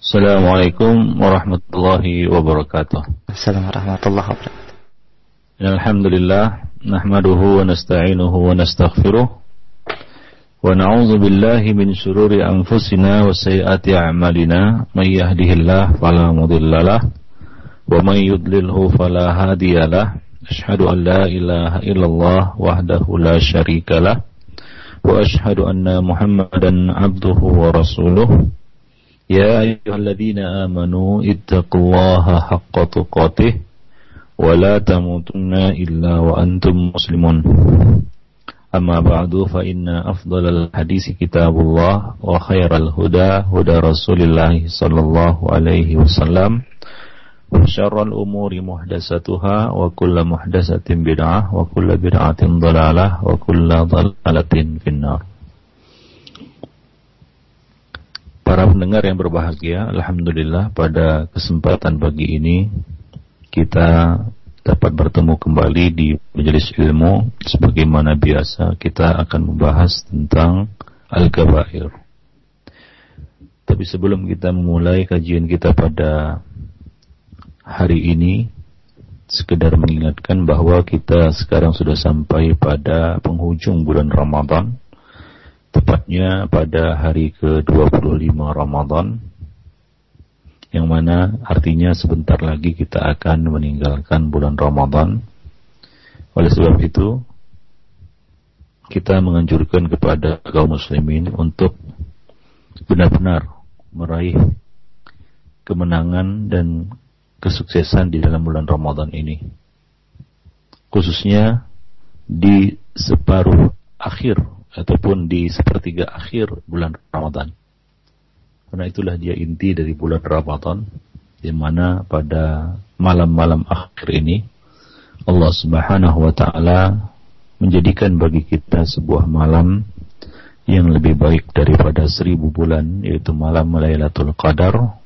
Assalamualaikum warahmatullahi wabarakatuh. Assalamualaikum warahmatullahi wabarakatuh. Alhamdulillah nahmaduhu wa nasta'inuhu wa nastaghfiruh. Wa na'udzu billahi min shururi anfusina wa sayyiati a'malina. May yahdihillahu fala mudhillalah wa may yudlilhu fala hadiyalah ashhadu an la ilaha illallah wahdahu la syarikalah wa ashhadu anna muhammadan abduhu wa rasuluh يا أيها الذين آمنوا اتقوا الله حق تقاته ولا تموتن إلا وأنتم مسلمون أما بعد فإن أفضل الحديث كتاب الله وخير الهدى هدى رسول الله صلى الله عليه وسلم وشر الأمور محدثاتها وكل محدثة بدعة وكل بدعة ضلالة وكل ضلالة في النار Para pendengar yang berbahagia, Alhamdulillah pada kesempatan pagi ini kita dapat bertemu kembali di majelis ilmu sebagaimana biasa kita akan membahas tentang Al-Kabair. Tapi sebelum kita memulai kajian kita pada hari ini, sekedar mengingatkan bahwa kita sekarang sudah sampai pada penghujung bulan Ramadan tepatnya pada hari ke-25 Ramadan yang mana artinya sebentar lagi kita akan meninggalkan bulan Ramadan. Oleh sebab itu, kita menganjurkan kepada kaum muslimin untuk benar-benar meraih kemenangan dan kesuksesan di dalam bulan Ramadan ini. Khususnya di separuh akhir ataupun di sepertiga akhir bulan Ramadan. Karena itulah dia inti dari bulan Ramadan di mana pada malam-malam akhir ini Allah Subhanahu wa taala menjadikan bagi kita sebuah malam yang lebih baik daripada seribu bulan yaitu malam Lailatul Qadar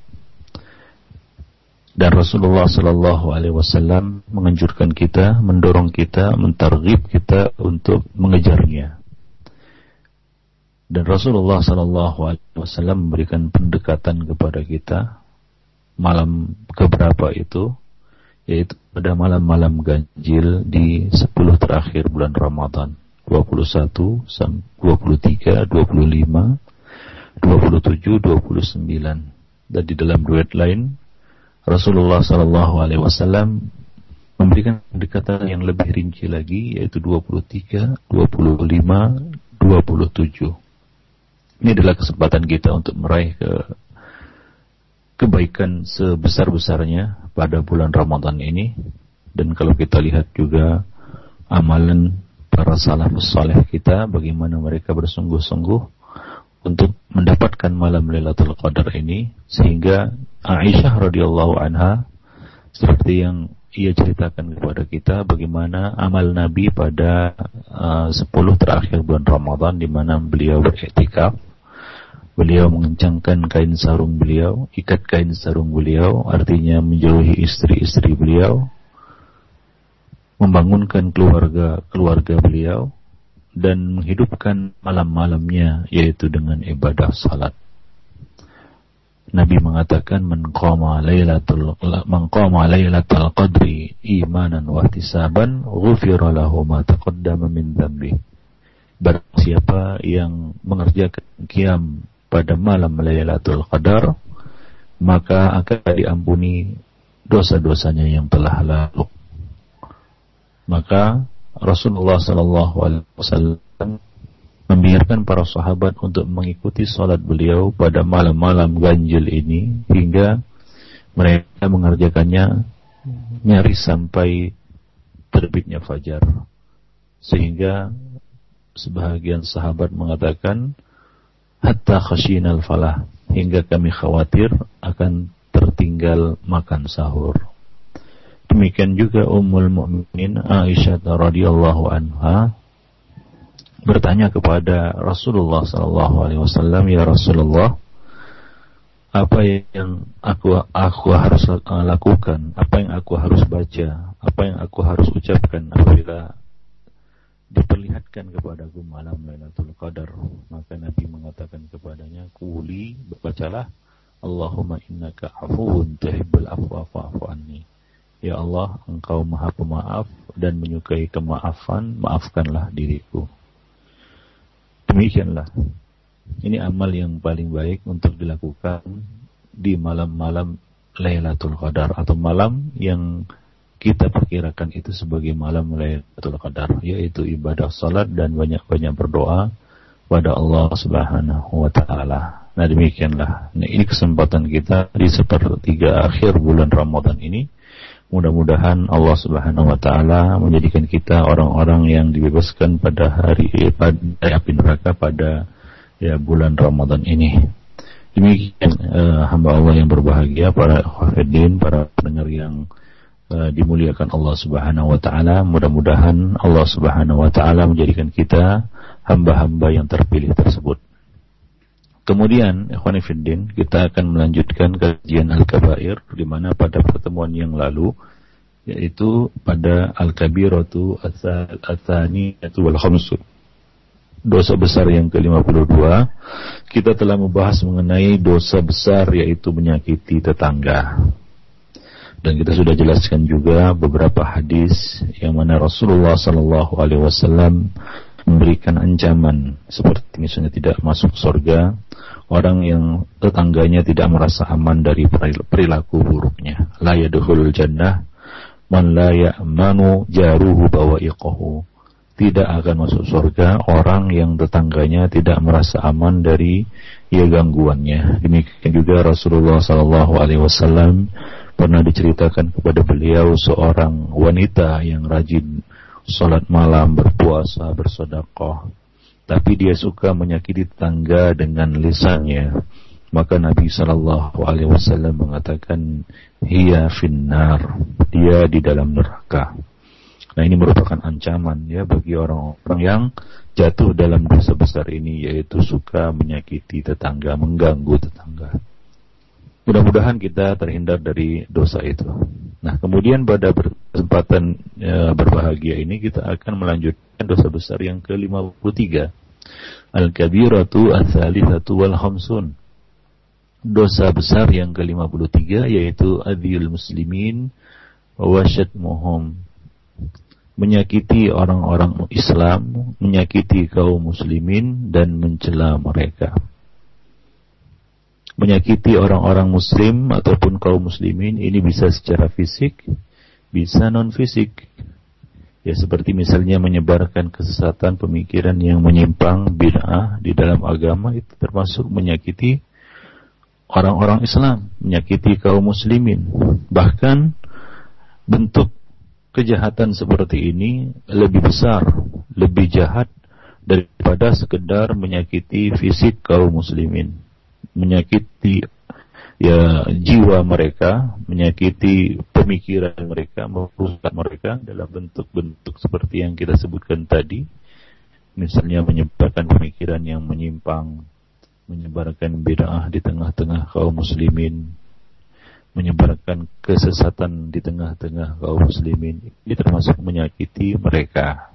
dan Rasulullah Sallallahu Alaihi Wasallam menganjurkan kita, mendorong kita, mentargib kita untuk mengejarnya. Dan Rasulullah Sallallahu Alaihi Wasallam memberikan pendekatan kepada kita malam keberapa itu, yaitu pada malam-malam ganjil di 10 terakhir bulan Ramadan, 21, 23, 25, 27, 29. Dan di dalam duet lain, Rasulullah Sallallahu Alaihi Wasallam memberikan pendekatan yang lebih rinci lagi, yaitu 23, 25, 27. Ini adalah kesempatan kita untuk meraih ke kebaikan sebesar-besarnya pada bulan Ramadan ini. Dan kalau kita lihat juga amalan para salafus saleh kita, bagaimana mereka bersungguh-sungguh untuk mendapatkan malam Lailatul Qadar ini, sehingga Aisyah radhiyallahu anha seperti yang ia ceritakan kepada kita bagaimana amal Nabi pada uh, 10 terakhir bulan Ramadan di mana beliau beriktikaf. Beliau mengencangkan kain sarung beliau, ikat kain sarung beliau, artinya menjauhi istri-istri beliau, membangunkan keluarga-keluarga beliau, dan menghidupkan malam-malamnya, yaitu dengan ibadah salat. Nabi mengatakan qama lailatul qadri imanan wa ihtisaban ghufira lahu ma min dhanbi. Barang siapa yang mengerjakan qiyam pada malam Lailatul Qadar maka akan diampuni dosa-dosanya yang telah lalu. Maka Rasulullah sallallahu alaihi wasallam membiarkan para sahabat untuk mengikuti salat beliau pada malam-malam ganjil ini hingga mereka mengerjakannya nyaris sampai terbitnya fajar. Sehingga sebahagian sahabat mengatakan hatta khashinal falah hingga kami khawatir akan tertinggal makan sahur. Demikian juga Ummul Mukminin Aisyah radhiyallahu anha bertanya kepada Rasulullah sallallahu alaihi wasallam, "Ya Rasulullah, apa yang aku aku harus lakukan? Apa yang aku harus baca? Apa yang aku harus ucapkan apabila diperlihatkan kepadaku malam Lailatul Qadar?" Maka Nabi mengatakan kepadanya, "Kuli, bacalah Allahumma innaka afuun tuhibbul afwa fa'fu anni. Ya Allah, Engkau Maha Pemaaf dan menyukai kemaafan, maafkanlah diriku. Demikianlah. Ini amal yang paling baik untuk dilakukan di malam-malam Lailatul Qadar atau malam yang kita perkirakan itu sebagai malam Lailatul Qadar, yaitu ibadah salat dan banyak-banyak berdoa pada Allah Subhanahu wa taala. Nah, demikianlah. Nah, ini kesempatan kita di sepertiga akhir bulan Ramadan ini. Mudah-mudahan Allah Subhanahu wa taala menjadikan kita orang-orang yang dibebaskan pada hari pada api neraka pada ya bulan Ramadan ini. Demikian uh, hamba Allah yang berbahagia para khafidin, para pendengar yang Eh, dimuliakan Allah Subhanahu wa taala. Mudah-mudahan Allah Subhanahu wa taala menjadikan kita hamba-hamba yang terpilih tersebut. Kemudian, ikhwan fillah, kita akan melanjutkan kajian Al-Kabair di mana pada pertemuan yang lalu yaitu pada Al-Kabiratu Ats-Tsaniyatu wal Khamsu. Dosa besar yang ke-52 kita telah membahas mengenai dosa besar yaitu menyakiti tetangga dan kita sudah jelaskan juga beberapa hadis yang mana Rasulullah Sallallahu Alaihi Wasallam memberikan ancaman seperti misalnya tidak masuk surga orang yang tetangganya tidak merasa aman dari perilaku buruknya. La yadkhulul jannah man la ya'manu jaruhu bawa'iqahu. Tidak akan masuk surga orang yang tetangganya tidak merasa aman dari ya gangguannya. Demikian juga Rasulullah sallallahu alaihi wasallam pernah diceritakan kepada beliau seorang wanita yang rajin sholat malam, berpuasa, bersodakoh. Tapi dia suka menyakiti tetangga dengan lisannya. Maka Nabi Shallallahu Alaihi Wasallam mengatakan, "Hiya finnar." Dia di dalam neraka. Nah ini merupakan ancaman ya bagi orang-orang yang jatuh dalam dosa besar ini yaitu suka menyakiti tetangga, mengganggu tetangga. Mudah-mudahan kita terhindar dari dosa itu. Nah, kemudian pada kesempatan e, berbahagia ini kita akan melanjutkan dosa besar yang ke-53. Al-kabiratu ats-tsalitsatu wal khamsun. Dosa besar yang ke-53 yaitu adil muslimin wa syatmuhum. Menyakiti orang-orang Islam, menyakiti kaum muslimin dan mencela mereka menyakiti orang-orang muslim ataupun kaum muslimin ini bisa secara fisik, bisa non fisik. Ya seperti misalnya menyebarkan kesesatan pemikiran yang menyimpang bid'ah di dalam agama itu termasuk menyakiti orang-orang Islam, menyakiti kaum muslimin. Bahkan bentuk kejahatan seperti ini lebih besar, lebih jahat daripada sekedar menyakiti fisik kaum muslimin menyakiti ya jiwa mereka, menyakiti pemikiran mereka, merusak mereka dalam bentuk-bentuk seperti yang kita sebutkan tadi. Misalnya menyebarkan pemikiran yang menyimpang, menyebarkan bid'ah di tengah-tengah kaum muslimin, menyebarkan kesesatan di tengah-tengah kaum muslimin. Ini termasuk menyakiti mereka.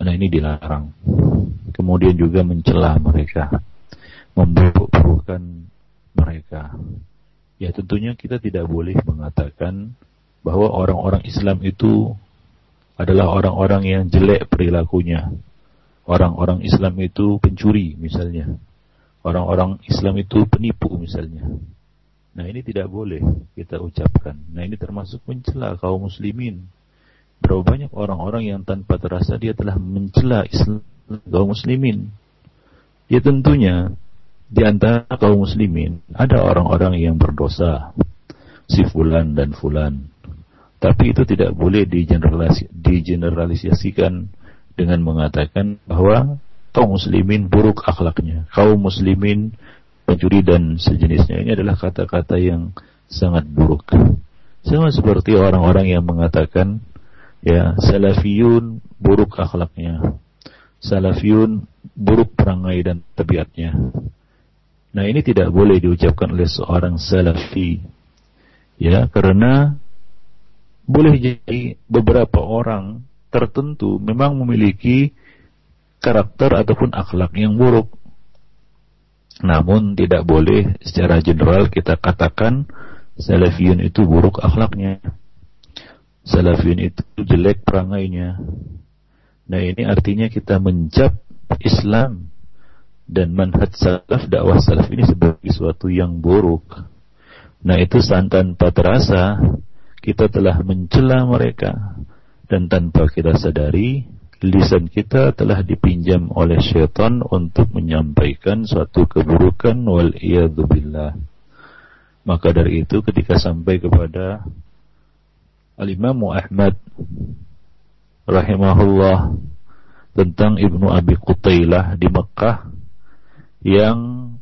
Nah ini dilarang. Kemudian juga mencela mereka memburuk-burukkan mereka. Ya tentunya kita tidak boleh mengatakan bahwa orang-orang Islam itu adalah orang-orang yang jelek perilakunya. Orang-orang Islam itu pencuri misalnya. Orang-orang Islam itu penipu misalnya. Nah ini tidak boleh kita ucapkan. Nah ini termasuk mencela kaum muslimin. Berapa banyak orang-orang yang tanpa terasa dia telah mencela Islam kaum muslimin. Ya tentunya di antara kaum muslimin ada orang-orang yang berdosa, si fulan dan fulan. Tapi itu tidak boleh digeneralisasikan dengan mengatakan bahwa kaum muslimin buruk akhlaknya, kaum muslimin pencuri dan sejenisnya. Ini adalah kata-kata yang sangat buruk. Sama seperti orang-orang yang mengatakan ya salafiyun buruk akhlaknya. Salafiyun buruk perangai dan tabiatnya. Nah ini tidak boleh diucapkan oleh seorang salafi. Ya, karena boleh jadi beberapa orang tertentu memang memiliki karakter ataupun akhlak yang buruk. Namun tidak boleh secara general kita katakan salafiyun itu buruk akhlaknya. Salafiyun itu jelek perangainya. Nah ini artinya kita mencap Islam dan manhaj salaf dakwah salaf ini sebagai sesuatu yang buruk. Nah itu tanpa terasa kita telah mencela mereka dan tanpa kita sadari lisan kita telah dipinjam oleh syaitan untuk menyampaikan suatu keburukan wal billah. Maka dari itu ketika sampai kepada Al-Imam Ahmad rahimahullah tentang Ibnu Abi Qutailah di Mekah yang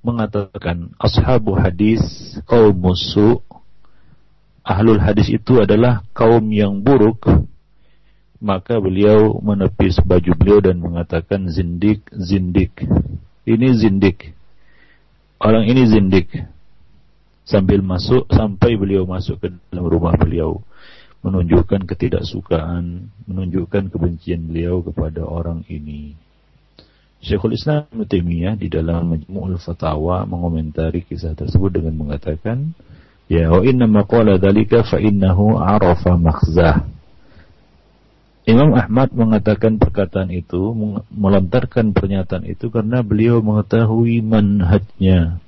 mengatakan ashabu hadis kaum musuh ahlul hadis itu adalah kaum yang buruk maka beliau menepis baju beliau dan mengatakan zindik, zindik. Ini zindik. Orang ini zindik. Sambil masuk, sampai beliau masuk ke dalam rumah beliau. Menunjukkan ketidaksukaan, menunjukkan kebencian beliau kepada orang ini. Syekhul Islam Taimiyah di dalam Majmu'ul Fatawa mengomentari kisah tersebut dengan mengatakan, Ya, wa inna maqala dhalika fa innahu arafa makhzah Imam Ahmad mengatakan perkataan itu, melontarkan pernyataan itu karena beliau mengetahui manhajnya,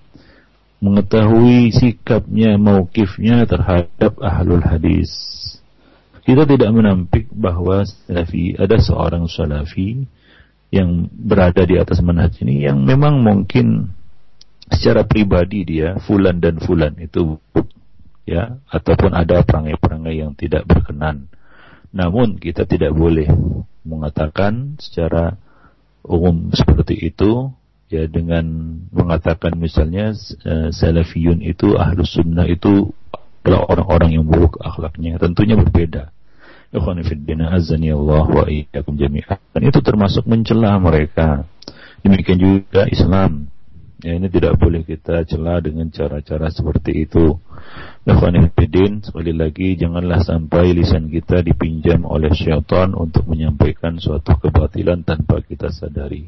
mengetahui sikapnya, maukifnya terhadap ahlul hadis. Kita tidak menampik bahwa salafi ada seorang salafi yang berada di atas manhaj ini yang memang mungkin secara pribadi dia fulan dan fulan itu ya ataupun ada perangai-perangai yang tidak berkenan. Namun kita tidak boleh mengatakan secara umum seperti itu ya dengan mengatakan misalnya uh, salafiyun itu ahlus sunnah itu adalah orang-orang yang buruk akhlaknya. Tentunya berbeda ikhwan fillah azani Allah wa iyyakum jami'an itu termasuk mencela mereka demikian juga Islam Ya, ini tidak boleh kita celah dengan cara-cara seperti itu. Ikhwanifidin, sekali lagi janganlah sampai lisan kita dipinjam oleh syaitan untuk menyampaikan suatu kebatilan tanpa kita sadari.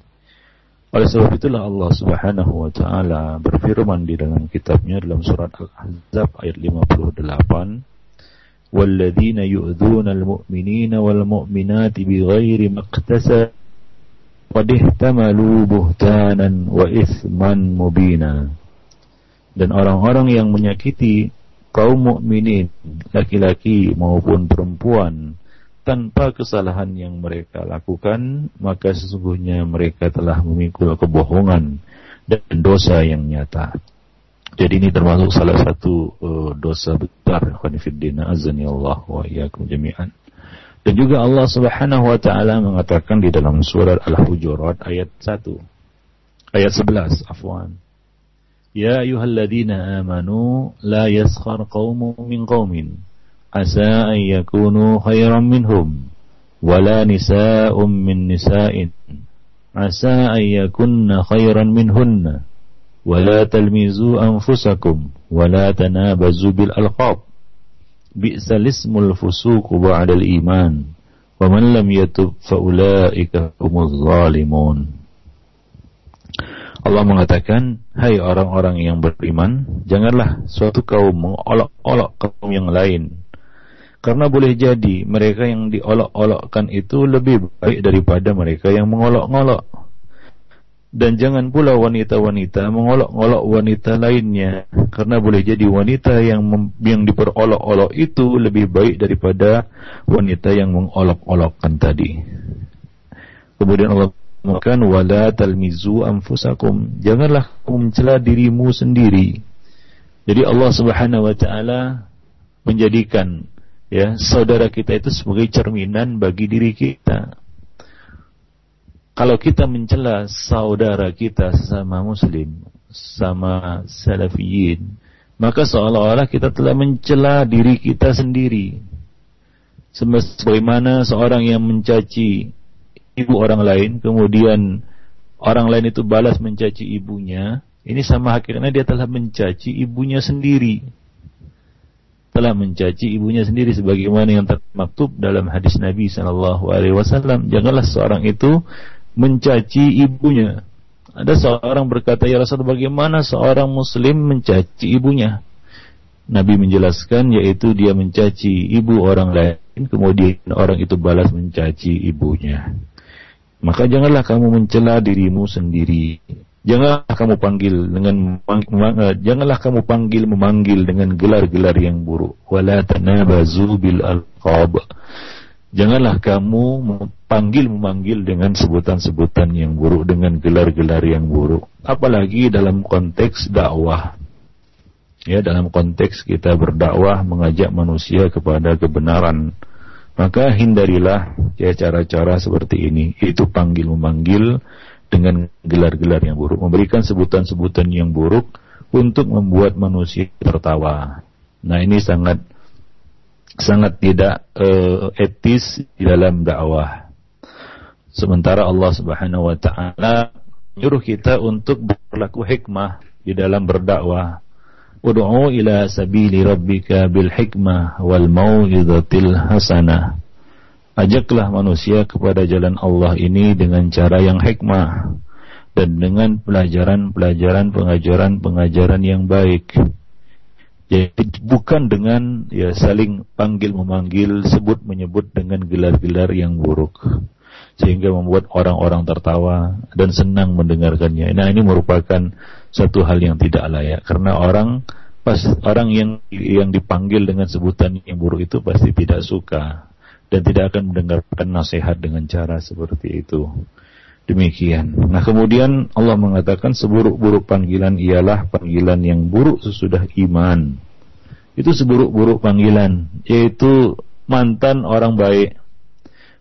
Oleh sebab itulah Allah Subhanahu wa taala berfirman di dalam kitabnya dalam surat Al-Ahzab ayat 58, "Walladzina yu'dzuna al-mu'minina wal mu'minati bighairi maqtasab qad ihtamalu buhtanan wa mubina dan orang-orang yang menyakiti kaum mukminin laki-laki maupun perempuan tanpa kesalahan yang mereka lakukan maka sesungguhnya mereka telah memikul kebohongan dan dosa yang nyata jadi ini termasuk salah satu uh, dosa besar khonifuddin azani Allah wa iyyakum jami'an dan juga Allah Subhanahu wa taala mengatakan di dalam surat Al-Hujurat ayat 1. Ayat 11, afwan. Ya ayyuhalladzina amanu la yaskhar qaumun min qaumin asa an yakunu khairan minhum wala nisa'un min nisa'in asa an yakunna khairan minhunna anfusakum wala tanabazu bil alqab bi'sal ismul fusuq ba'dal iman wa man lam yatub faulaika humuz zalimun Allah mengatakan hai orang-orang yang beriman janganlah suatu kaum mengolok-olok kaum yang lain. Karena boleh jadi mereka yang diolok-olokkan itu lebih baik daripada mereka yang mengolok-olok dan jangan pula wanita-wanita mengolok-olok wanita lainnya karena boleh jadi wanita yang yang diperolok-olok itu lebih baik daripada wanita yang mengolok-olokkan tadi. Kemudian Allah mengatakan wala talmizu anfusakum. Janganlah kamu mencela dirimu sendiri. Jadi Allah Subhanahu wa taala menjadikan ya saudara kita itu sebagai cerminan bagi diri kita kalau kita mencela saudara kita sesama muslim, sama salafiyin, maka seolah-olah kita telah mencela diri kita sendiri. Sebagaimana seorang yang mencaci ibu orang lain, kemudian orang lain itu balas mencaci ibunya, ini sama hakikatnya dia telah mencaci ibunya sendiri. Telah mencaci ibunya sendiri sebagaimana yang termaktub dalam hadis Nabi sallallahu alaihi wasallam, janganlah seorang itu mencaci ibunya Ada seorang berkata, "Ya Rasul, bagaimana seorang muslim mencaci ibunya?" Nabi menjelaskan yaitu dia mencaci ibu orang lain kemudian orang itu balas mencaci ibunya. Maka janganlah kamu mencela dirimu sendiri. Janganlah kamu panggil dengan janganlah kamu panggil memanggil dengan gelar-gelar yang buruk. Wala tanabazu bil alqab. Janganlah kamu panggil memanggil dengan sebutan-sebutan yang buruk dengan gelar-gelar yang buruk. Apalagi dalam konteks dakwah. Ya dalam konteks kita berdakwah mengajak manusia kepada kebenaran. Maka hindarilah ya cara-cara seperti ini. Itu panggil memanggil dengan gelar-gelar yang buruk. Memberikan sebutan-sebutan yang buruk untuk membuat manusia tertawa. Nah ini sangat sangat tidak uh, etis di dalam dakwah sementara Allah Subhanahu wa taala menyuruh kita untuk berlaku hikmah di dalam berdakwah Ud'u ila sabili rabbika bil hikmah wal mau'izatil hasanah. Ajaklah manusia kepada jalan Allah ini dengan cara yang hikmah dan dengan pelajaran-pelajaran pengajaran-pengajaran yang baik. Jadi bukan dengan ya saling panggil memanggil, sebut menyebut dengan gelar-gelar yang buruk sehingga membuat orang-orang tertawa dan senang mendengarkannya. Nah, ini merupakan satu hal yang tidak layak karena orang pas orang yang yang dipanggil dengan sebutan yang buruk itu pasti tidak suka dan tidak akan mendengarkan nasihat dengan cara seperti itu. Demikian. Nah, kemudian Allah mengatakan seburuk-buruk panggilan ialah panggilan yang buruk sesudah iman. Itu seburuk-buruk panggilan, yaitu mantan orang baik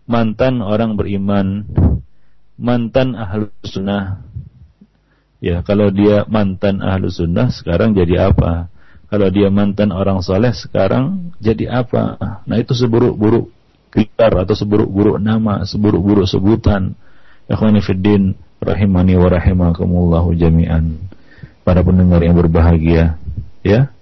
mantan orang beriman, mantan ahlu sunnah. Ya, kalau dia mantan ahlu sunnah, sekarang jadi apa? Kalau dia mantan orang soleh, sekarang jadi apa? Nah, itu seburuk-buruk gelar atau seburuk-buruk nama, seburuk-buruk sebutan. Ikhwani fiddin, rahimani wa rahimakumullahu jami'an. Para pendengar yang berbahagia, ya.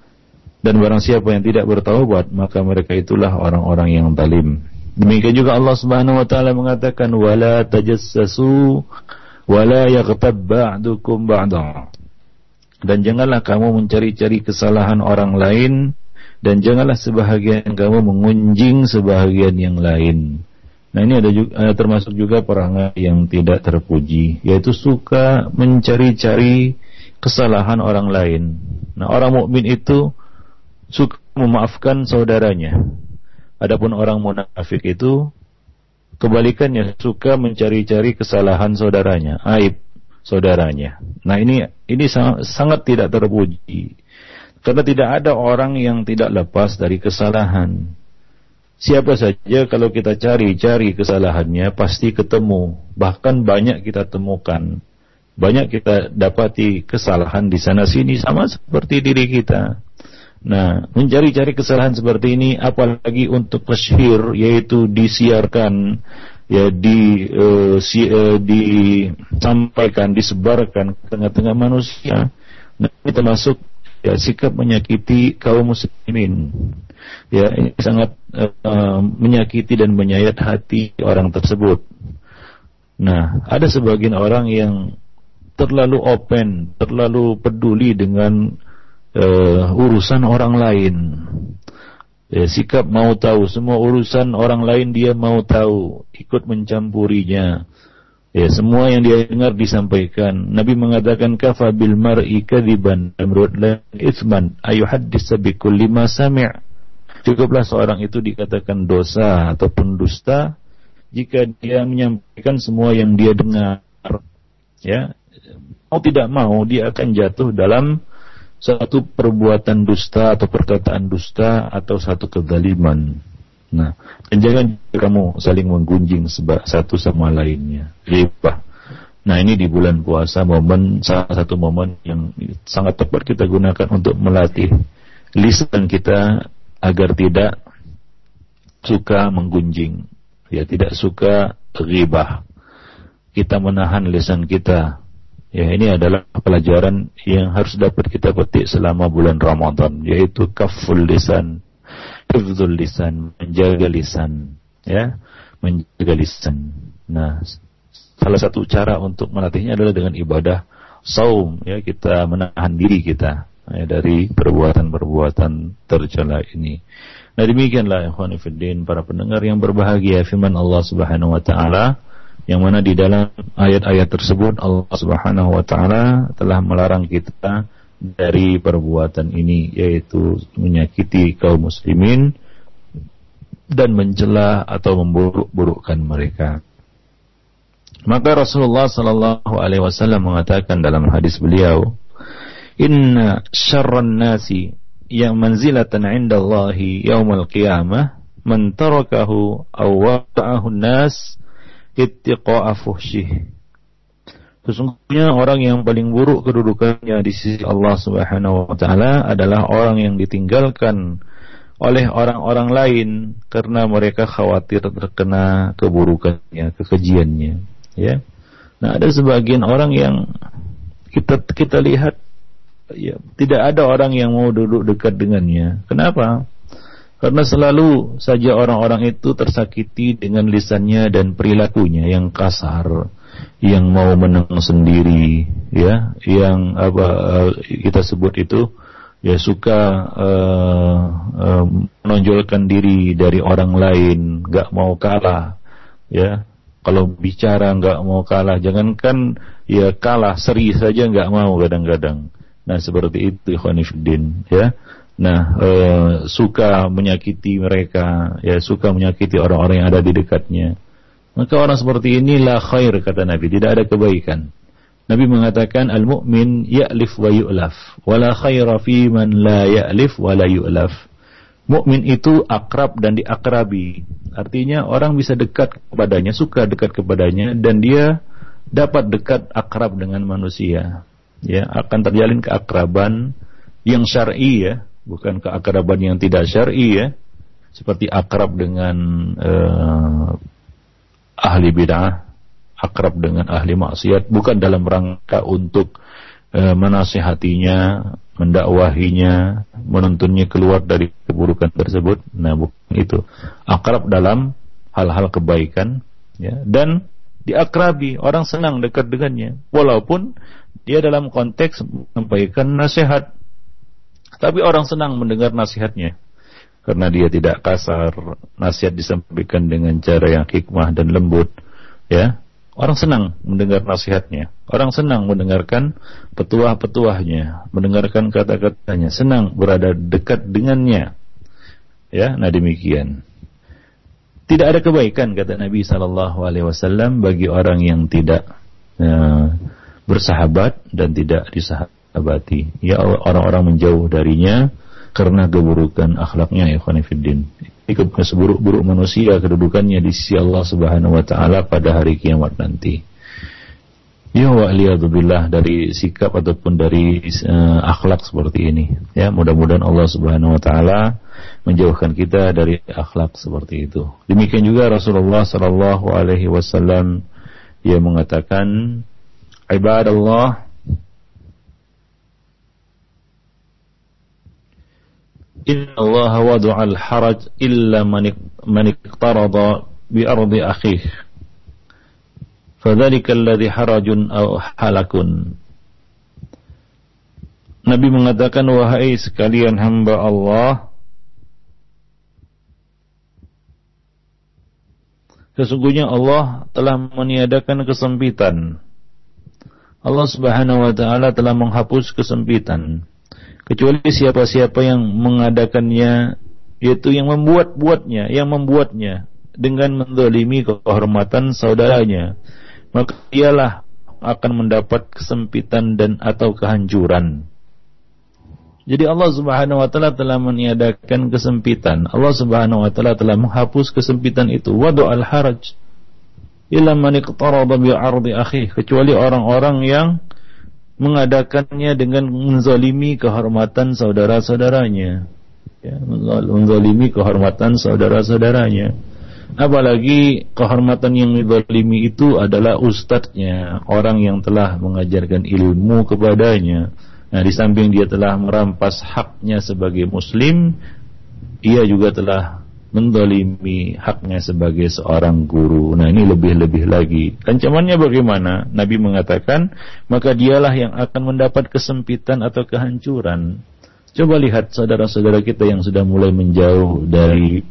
Dan barang siapa yang tidak bertaubat, maka mereka itulah orang-orang yang talim. Demikian juga Allah Subhanahu wa taala mengatakan wala tajassasu wala yaghtab ba'dukum ba'da. Dan janganlah kamu mencari-cari kesalahan orang lain dan janganlah sebahagian kamu mengunjing sebahagian yang lain. Nah ini ada juga, eh, termasuk juga perangai yang tidak terpuji, yaitu suka mencari-cari kesalahan orang lain. Nah orang mukmin itu suka memaafkan saudaranya, Adapun orang munafik itu kebalikannya suka mencari-cari kesalahan saudaranya, aib saudaranya. Nah, ini ini sangat, sangat tidak terpuji. Karena tidak ada orang yang tidak lepas dari kesalahan. Siapa saja kalau kita cari-cari kesalahannya pasti ketemu. Bahkan banyak kita temukan. Banyak kita dapati kesalahan di sana sini sama seperti diri kita. Nah, mencari-cari kesalahan seperti ini apalagi untuk tasyhir yaitu disiarkan ya di uh, si, uh, disampaikan, disebarkan ke tengah-tengah manusia. Nah, ini termasuk ya sikap menyakiti kaum muslimin. Ya, ini sangat uh, menyakiti dan menyayat hati orang tersebut. Nah, ada sebagian orang yang terlalu open, terlalu peduli dengan uh, urusan orang lain. Ya, sikap mau tahu semua urusan orang lain dia mau tahu, ikut mencampurinya. Ya, semua yang dia dengar disampaikan. Nabi mengatakan kafa bil mar'i kadziban amrud la itsman ayuhaddis bi kulli ma sami'. Cukuplah seorang itu dikatakan dosa ataupun dusta jika dia menyampaikan semua yang dia dengar. Ya, mau tidak mau dia akan jatuh dalam satu perbuatan dusta atau perkataan dusta atau satu kezaliman. Nah, dan jangan kamu saling menggunjing satu sama lainnya. Ribah. Nah, ini di bulan puasa momen salah satu momen yang sangat tepat kita gunakan untuk melatih lisan kita agar tidak suka menggunjing, ya tidak suka ribah. Kita menahan lisan kita Ya, ini adalah pelajaran yang harus dapat kita petik selama bulan Ramadan, yaitu kaful lisan, hifzul lisan, menjaga lisan, ya, menjaga lisan. Nah, salah satu cara untuk melatihnya adalah dengan ibadah saum ya kita menahan diri kita ya, dari perbuatan-perbuatan tercela ini. Nah demikianlah ikhwan fillah para pendengar yang berbahagia firman Allah Subhanahu wa taala yang mana di dalam ayat-ayat tersebut Allah Subhanahu wa taala telah melarang kita dari perbuatan ini yaitu menyakiti kaum muslimin dan mencela atau memburuk-burukkan mereka. Maka Rasulullah sallallahu alaihi wasallam mengatakan dalam hadis beliau, "Inna syarran nasi yang manzilatan 'inda Allah qiyamah man tarakahu aw nas ittiqa'a fuhsyih." Sesungguhnya orang yang paling buruk kedudukannya di sisi Allah Subhanahu wa taala adalah orang yang ditinggalkan oleh orang-orang lain karena mereka khawatir terkena keburukannya, kekejiannya, ya. Nah, ada sebagian orang yang kita kita lihat ya tidak ada orang yang mau duduk dekat dengannya. Kenapa? Karena selalu saja orang-orang itu tersakiti dengan lisannya dan perilakunya yang kasar yang mau menang sendiri ya. Yang apa uh, kita sebut itu ya suka uh, uh, menonjolkan diri dari orang lain nggak mau kalah ya. Kalau bicara nggak mau kalah jangankan ya kalah seri saja nggak mau kadang-kadang. Nah seperti itu Khonifuddin ya nah uh, suka menyakiti mereka ya suka menyakiti orang-orang yang ada di dekatnya maka orang seperti ini la khair kata Nabi, tidak ada kebaikan. Nabi mengatakan al-mu'min ya'lif wa yu'laf, wa la khaira fi man la ya'lif wa la yu'laf. Mukmin itu akrab dan diakrabi. Artinya orang bisa dekat kepadanya, suka dekat kepadanya dan dia dapat dekat akrab dengan manusia. Ya, akan terjalin keakraban yang syar'i ya, bukan keakraban yang tidak syar'i ya. Seperti akrab dengan uh, ahli bid'ah akrab dengan ahli maksiat bukan dalam rangka untuk e, menasihatinya, mendakwahinya, menuntunnya keluar dari keburukan tersebut. Nah, bukan itu. Akrab dalam hal-hal kebaikan ya dan diakrabi, orang senang dekat dengannya walaupun dia dalam konteks menyampaikan nasihat. Tapi orang senang mendengar nasihatnya karena dia tidak kasar, nasihat disampaikan dengan cara yang hikmah dan lembut, ya. Orang senang mendengar nasihatnya. Orang senang mendengarkan petuah-petuahnya, mendengarkan kata-katanya, senang berada dekat dengannya. Ya, nah demikian. Tidak ada kebaikan kata Nabi Shallallahu Alaihi Wasallam bagi orang yang tidak ya, bersahabat dan tidak disahabati. Ya orang-orang menjauh darinya karena keburukan akhlaknya ya khonifuddin. Seburuk-buruk manusia kedudukannya di sisi Allah Subhanahu wa taala pada hari kiamat nanti. Ya wa'liyadzubillah dari sikap ataupun dari uh, akhlak seperti ini. Ya, mudah-mudahan Allah Subhanahu wa taala menjauhkan kita dari akhlak seperti itu. Demikian juga Rasulullah sallallahu alaihi wasallam yang mengatakan ibadallah Inna Allah wadu'al haraj illa man iqtarada bi ardi akhih. Fadzalika alladhi harajun aw halakun. Nabi mengatakan wahai sekalian hamba Allah Sesungguhnya Allah telah meniadakan kesempitan. Allah Subhanahu wa taala telah menghapus kesempitan kecuali siapa-siapa yang mengadakannya yaitu yang membuat-buatnya, yang membuatnya dengan mendolimi kehormatan saudaranya, maka ialah akan mendapat kesempitan dan atau kehancuran. Jadi Allah Subhanahu wa taala telah meniadakan kesempitan. Allah Subhanahu wa taala telah menghapus kesempitan itu. Wadu al-haraj illa man iqtarada bi ardi akhi kecuali orang-orang yang mengadakannya dengan menzalimi kehormatan saudara-saudaranya. Ya, menzalimi kehormatan saudara-saudaranya. Apalagi kehormatan yang dizalimi itu adalah ustadznya orang yang telah mengajarkan ilmu kepadanya. Nah di samping dia telah merampas haknya sebagai muslim ia juga telah mendolimi haknya sebagai seorang guru. Nah ini lebih-lebih lagi. Ancamannya bagaimana? Nabi mengatakan, maka dialah yang akan mendapat kesempitan atau kehancuran. Coba lihat saudara-saudara kita yang sudah mulai menjauh dari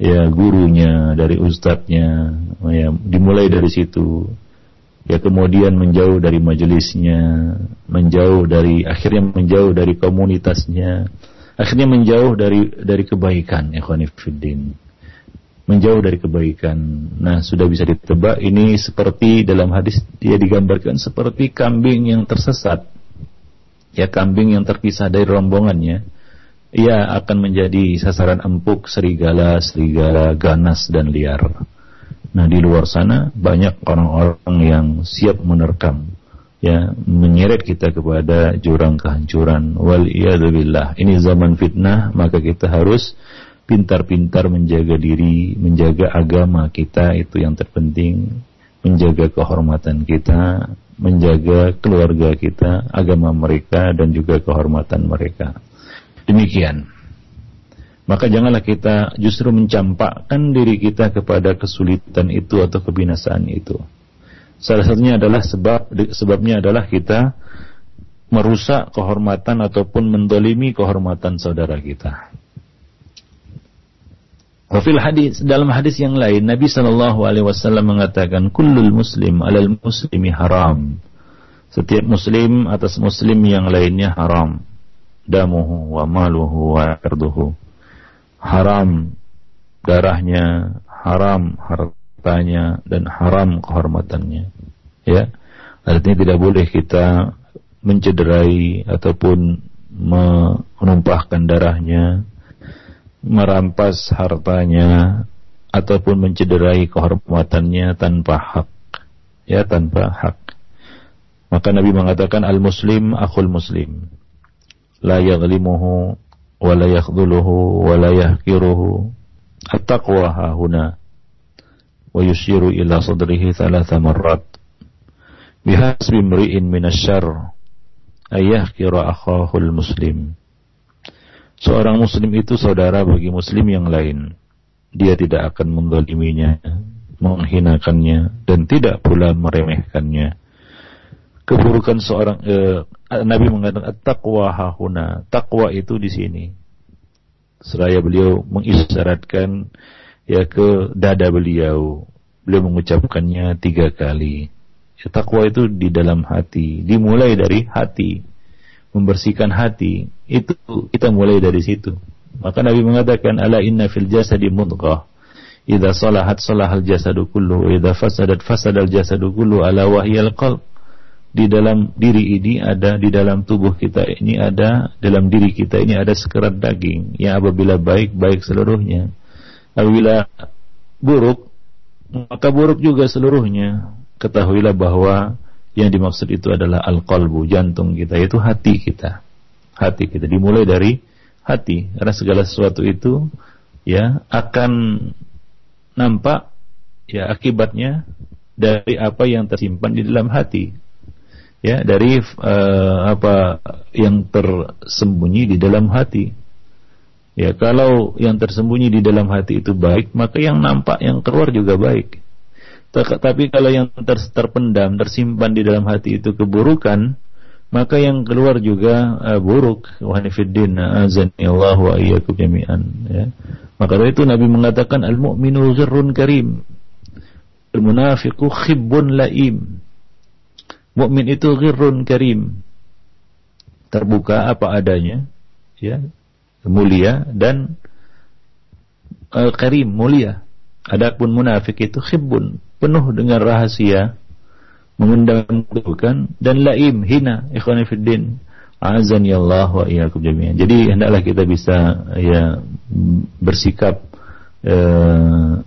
ya gurunya, dari ustadznya, ya, dimulai dari situ. Ya kemudian menjauh dari majelisnya, menjauh dari akhirnya menjauh dari komunitasnya, akhirnya menjauh dari dari kebaikan ikhwanifiddin menjauh dari kebaikan. Nah sudah bisa ditebak. Ini seperti dalam hadis dia digambarkan seperti kambing yang tersesat. Ya kambing yang terpisah dari rombongannya ia akan menjadi sasaran empuk serigala serigala ganas dan liar. Nah di luar sana banyak orang-orang yang siap menerkam ya menyeret kita kepada jurang kehancuran. Wal billah. Ini zaman fitnah maka kita harus pintar-pintar menjaga diri menjaga agama kita itu yang terpenting. Menjaga kehormatan kita menjaga keluarga kita agama mereka dan juga kehormatan mereka. Demikian. Maka janganlah kita justru mencampakkan diri kita kepada kesulitan itu atau kebinasaan itu Salah satunya adalah sebab sebabnya adalah kita merusak kehormatan ataupun mendolimi kehormatan saudara kita. Wafil hadis dalam hadis yang lain Nabi Shallallahu Alaihi Wasallam mengatakan kullul muslim alal muslimi haram. Setiap muslim atas muslim yang lainnya haram. Damuhu wa maluhu wa arduhu. Haram darahnya, haram harta hartanya dan haram kehormatannya. Ya. Artinya tidak boleh kita mencederai ataupun menumpahkan darahnya, merampas hartanya ataupun mencederai kehormatannya tanpa hak. Ya, tanpa hak. Maka Nabi mengatakan al-muslim akhul muslim. La yaghlimuhu wa la yakhdhuluhu wa la yahkiruhu. At-taqwa hahuna ويشير إلى صدره ثلاث مرات بحسب امرئ من الشر أن يحقر أخاه المسلم Seorang muslim itu saudara bagi muslim yang lain. Dia tidak akan mendoliminya, menghinakannya, dan tidak pula meremehkannya. Keburukan seorang eh, Nabi mengatakan takwa hahuna. Takwa itu di sini. Seraya beliau mengisyaratkan ya ke dada beliau. Beliau mengucapkannya tiga kali. Ya, takwa itu di dalam hati, dimulai dari hati, membersihkan hati. Itu kita mulai dari situ. Maka Nabi mengatakan ala inna fil jasadi mudghah. Idza salahat salahal jasadu kullu, idza fasadat fasadal jasadu kullu ala wahyal qalb. Di dalam diri ini ada, di dalam tubuh kita ini ada, dalam diri kita ini ada sekerat daging yang apabila baik baik seluruhnya Apabila buruk, maka buruk juga seluruhnya. Ketahuilah bahwa yang dimaksud itu adalah al-qalbu, jantung kita, itu hati kita. Hati kita dimulai dari hati. Karena segala sesuatu itu ya akan nampak ya akibatnya dari apa yang tersimpan di dalam hati. Ya, dari uh, apa yang tersembunyi di dalam hati. Ya, kalau yang tersembunyi di dalam hati itu baik, maka yang nampak yang keluar juga baik. Tapi kalau yang ter terpendam, tersimpan di dalam hati itu keburukan, maka yang keluar juga uh, buruk. Jami'an. Ya. Maka itu Nabi mengatakan al-mu'minu zirrun karim. Al-munafiqu khibbun laim. Mukmin itu ghirrun karim. Terbuka apa adanya, ya, mulia dan uh, karim mulia. Adapun munafik itu khibbun penuh dengan rahasia mengundang bukan dan laim hina ikhwan fiddin azan ya Allah wa iyyakum jami'an. Jadi hendaklah kita bisa ya bersikap uh,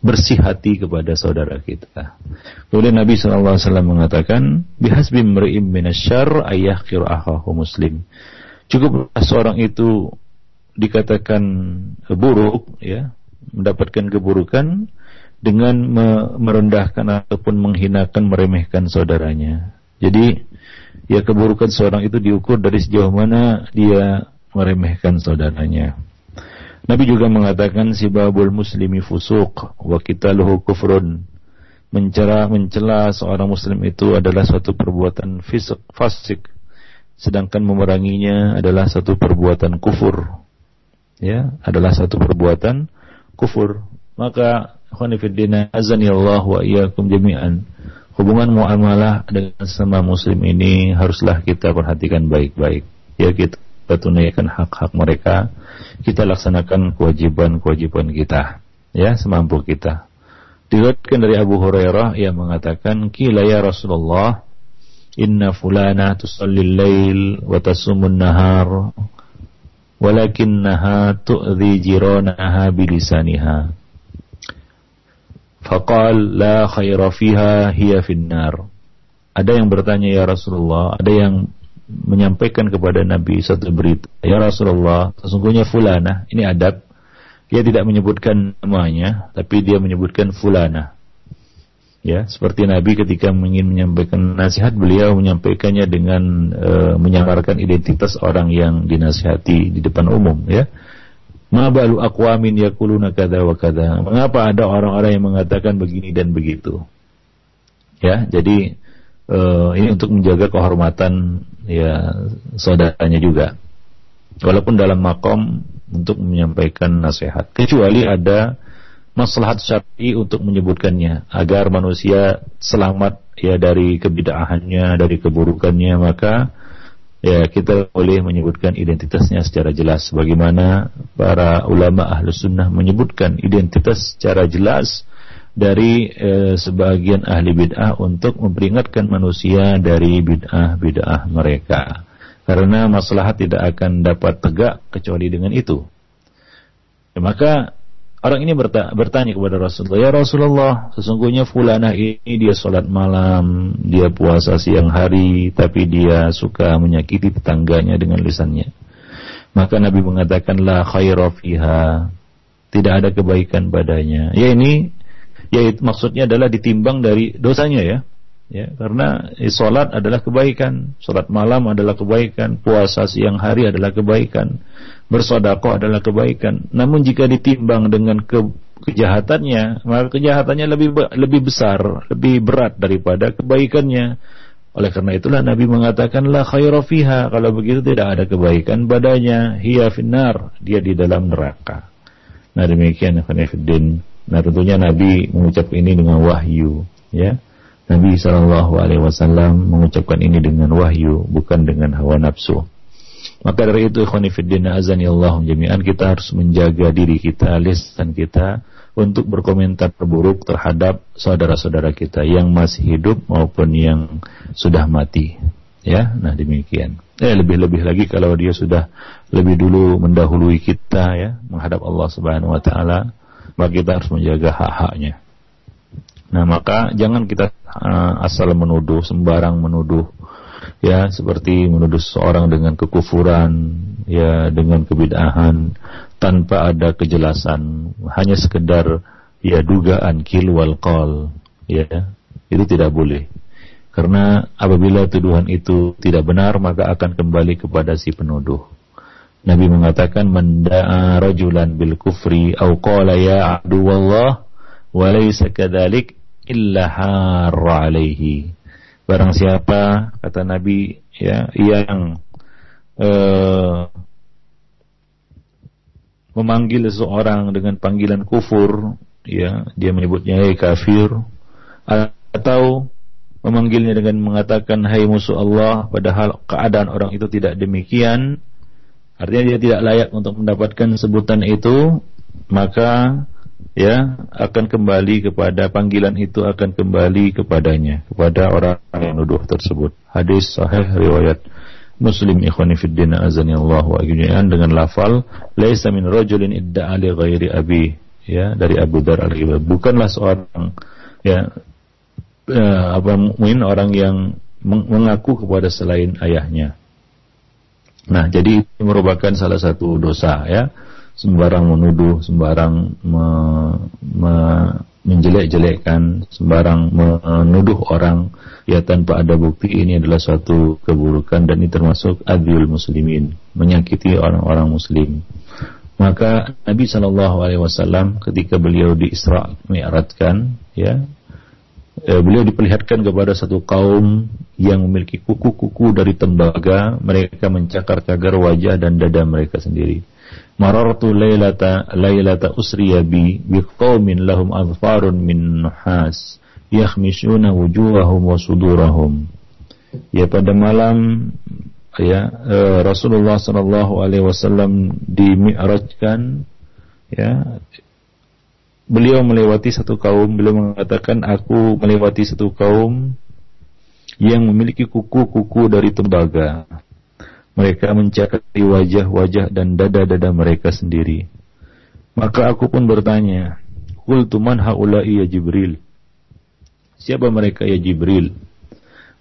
bersih hati kepada saudara kita. Kemudian Nabi SAW mengatakan, bihasbi mri'im minasyar ayah akhahu muslim. Cukup seorang itu dikatakan buruk ya, mendapatkan keburukan dengan merendahkan ataupun menghinakan, meremehkan saudaranya. Jadi ya keburukan seorang itu diukur dari sejauh mana dia meremehkan saudaranya. Nabi juga mengatakan sibabul muslimi fusuk wa qitaluhu kufrun. Mencela mencela seorang muslim itu adalah suatu perbuatan fisik fasik sedangkan memeranginya adalah satu perbuatan kufur. Ya, adalah satu perbuatan kufur. Maka khonifuddin azani Allah wa iyyakum jami'an. Hubungan muamalah dengan sesama muslim ini haruslah kita perhatikan baik-baik. Ya kita tunaikan hak-hak mereka, kita laksanakan kewajiban-kewajiban kita, ya semampu kita. Diriwayatkan dari Abu Hurairah yang mengatakan, "Qila ya Rasulullah, inna fulana tusallil lail wa tasumun nahar walakinnaha tu'dhi jiranaha bilisaniha." Faqal la khaira fiha hiya finnar. Ada yang bertanya ya Rasulullah, ada yang menyampaikan kepada Nabi satu berita. Ya Rasulullah, sesungguhnya fulana, ini adab. Dia tidak menyebutkan namanya, tapi dia menyebutkan fulana. Ya, seperti Nabi ketika ingin menyampaikan nasihat, beliau menyampaikannya dengan e, menyamarkan identitas orang yang dinasihati di depan umum, ya. Ma balu aqwamin yakuluna kada wa kada. Mengapa ada orang-orang yang mengatakan begini dan begitu? Ya, jadi uh, ini untuk menjaga kehormatan ya saudaranya juga. Walaupun dalam makom untuk menyampaikan nasihat. Kecuali ada maslahat syar'i untuk menyebutkannya agar manusia selamat ya dari kebidahannya, dari keburukannya, maka ya kita boleh menyebutkan identitasnya secara jelas bagaimana para ulama ahlus sunnah menyebutkan identitas secara jelas dari e, sebagian ahli bid'ah untuk memperingatkan manusia dari bid'ah-bid'ah mereka. Karena masalah tidak akan dapat tegak kecuali dengan itu. Ya, maka orang ini bertanya kepada Rasulullah, "Ya Rasulullah, sesungguhnya fulana ini dia sholat malam, dia puasa siang hari, tapi dia suka menyakiti tetangganya dengan lisannya." Maka Nabi mengatakan, "La khaira fiha." Tidak ada kebaikan padanya. Ya ini ya maksudnya adalah ditimbang dari dosanya ya ya karena eh, sholat adalah kebaikan sholat malam adalah kebaikan puasa siang hari adalah kebaikan bersodakoh adalah kebaikan. Namun jika ditimbang dengan ke, kejahatannya maka kejahatannya lebih lebih besar lebih berat daripada kebaikannya. Oleh karena itulah Nabi mengatakan la kalau begitu tidak ada kebaikan badannya. Hiya finnar. Dia di dalam neraka. Nah demikian Nah tentunya Nabi mengucap ini dengan wahyu, ya. Nabi Shallallahu Alaihi Wasallam mengucapkan ini dengan wahyu, bukan dengan hawa nafsu. Maka dari itu, khonifuddin azani Allah jami'an kita harus menjaga diri kita, lisan kita untuk berkomentar buruk terhadap saudara-saudara kita yang masih hidup maupun yang sudah mati. Ya, nah demikian. Eh lebih-lebih lagi kalau dia sudah lebih dulu mendahului kita ya menghadap Allah Subhanahu wa taala maka kita harus menjaga hak-haknya. Nah, maka jangan kita uh, asal menuduh, sembarang menuduh ya seperti menuduh seorang dengan kekufuran, ya dengan kebidahan tanpa ada kejelasan, hanya sekedar ya dugaan kil wal qal, ya. Itu tidak boleh. Karena apabila tuduhan itu tidak benar maka akan kembali kepada si penuduh. Nabi mengatakan menda'a rajulan bil kufri au qala ya adu wallah wa kadzalik illa harra alaihi. Barang siapa kata Nabi ya yang uh, memanggil seseorang dengan panggilan kufur ya dia menyebutnya hai kafir atau memanggilnya dengan mengatakan hai musuh Allah padahal keadaan orang itu tidak demikian Artinya dia tidak layak untuk mendapatkan sebutan itu, maka ya akan kembali kepada panggilan itu akan kembali kepadanya, kepada orang yang nuduh tersebut. Hadis sahih riwayat Muslim ikhwani fid din azani Allah wa dengan lafal laisa min rajulin idda'a li ghairi abi ya dari Abu Dar al bukanlah seorang ya, ya apa mungkin orang yang mengaku kepada selain ayahnya Nah, jadi ini merupakan salah satu dosa ya. Sembarang menuduh, sembarang me, me, menjelek-jelekkan, sembarang menuduh orang ya tanpa ada bukti ini adalah suatu keburukan dan ini termasuk adil muslimin, menyakiti orang-orang muslim. Maka Nabi Shallallahu Alaihi Wasallam ketika beliau di Isra ya, eh, beliau diperlihatkan kepada satu kaum yang memiliki kuku-kuku dari tembaga, mereka mencakar cagar wajah dan dada mereka sendiri. Marartu laylata laylata usriya bi biqaumin lahum adfarun min nuhas yakhmishuna wujuhahum wa sudurahum. Ya pada malam ya eh, Rasulullah sallallahu alaihi wasallam dimi'rajkan ya beliau melewati satu kaum beliau mengatakan aku melewati satu kaum yang memiliki kuku-kuku dari tembaga mereka mencakari wajah-wajah dan dada-dada mereka sendiri. Maka aku pun bertanya, Qultu man haula'i ya Jibril? Siapa mereka ya Jibril?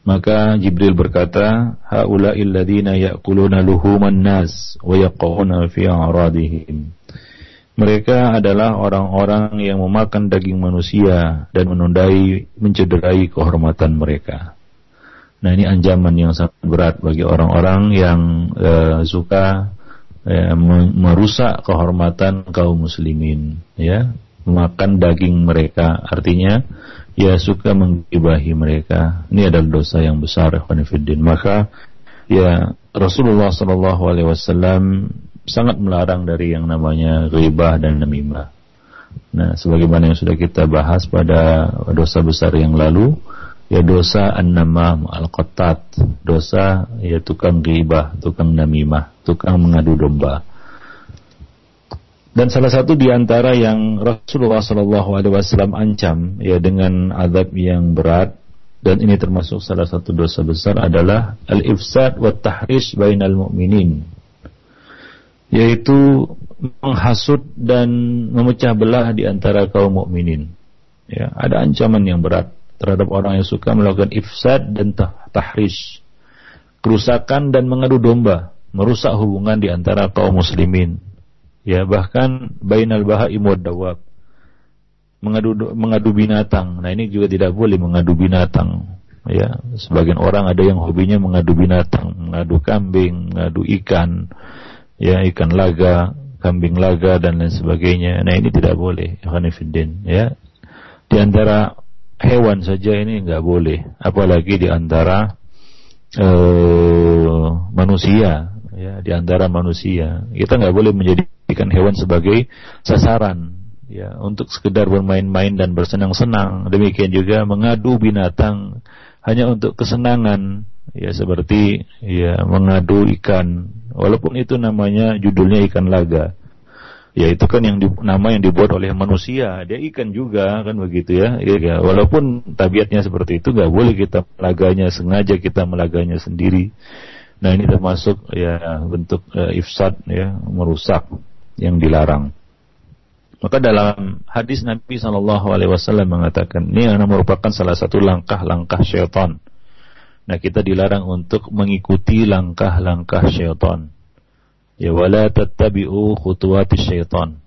Maka Jibril berkata, Haula'i alladhina ya'kuluna luhuman nas wa yaqawuna fi a'radihim. Mereka adalah orang-orang yang memakan daging manusia dan menundai, mencederai kehormatan mereka. Nah ini ancaman yang sangat berat bagi orang-orang yang uh, suka uh, merusak kehormatan kaum muslimin, ya, makan daging mereka. Artinya ya suka menggibahi mereka. Ini adalah dosa yang besar, Khonifuddin. Maka ya Rasulullah Shallallahu Alaihi Wasallam sangat melarang dari yang namanya ghibah dan namimah. Nah, sebagaimana yang sudah kita bahas pada dosa besar yang lalu, ya dosa an-namam al-qattat, dosa ya tukang ghibah, tukang namimah, tukang mengadu domba. Dan salah satu di antara yang Rasulullah Shallallahu Alaihi Wasallam ancam ya dengan adab yang berat dan ini termasuk salah satu dosa besar adalah al-ifsad wa tahrish bainal mu'minin yaitu menghasut dan memecah belah di antara kaum mukminin. Ya, ada ancaman yang berat terhadap orang yang suka melakukan ifsad dan tahrish, kerusakan dan mengadu domba, merusak hubungan di antara kaum muslimin. Ya, bahkan bainal bahaim wad dawab. Mengadu mengadu binatang. Nah, ini juga tidak boleh mengadu binatang. Ya, sebagian orang ada yang hobinya mengadu binatang, mengadu kambing, mengadu ikan, ya ikan laga, kambing laga dan lain sebagainya. Nah, ini tidak boleh, ya. Di antara hewan saja ini nggak boleh, apalagi di antara uh, manusia, ya di antara manusia. Kita nggak boleh menjadikan hewan sebagai sasaran, ya untuk sekedar bermain-main dan bersenang-senang. Demikian juga mengadu binatang hanya untuk kesenangan, ya seperti ya mengadu ikan, walaupun itu namanya judulnya ikan laga ya itu kan yang di, nama yang dibuat oleh manusia. Dia ikan juga kan begitu ya, ya, walaupun tabiatnya seperti itu nggak boleh kita melaganya sengaja kita melaganya sendiri. Nah ini termasuk ya bentuk uh, ifsad ya merusak yang dilarang. Maka dalam hadis Nabi Shallallahu Alaihi Wasallam mengatakan ini merupakan salah satu langkah-langkah syaitan. Nah kita dilarang untuk mengikuti langkah-langkah syaitan. Ya wala tattabi'u khutuwati syaitan.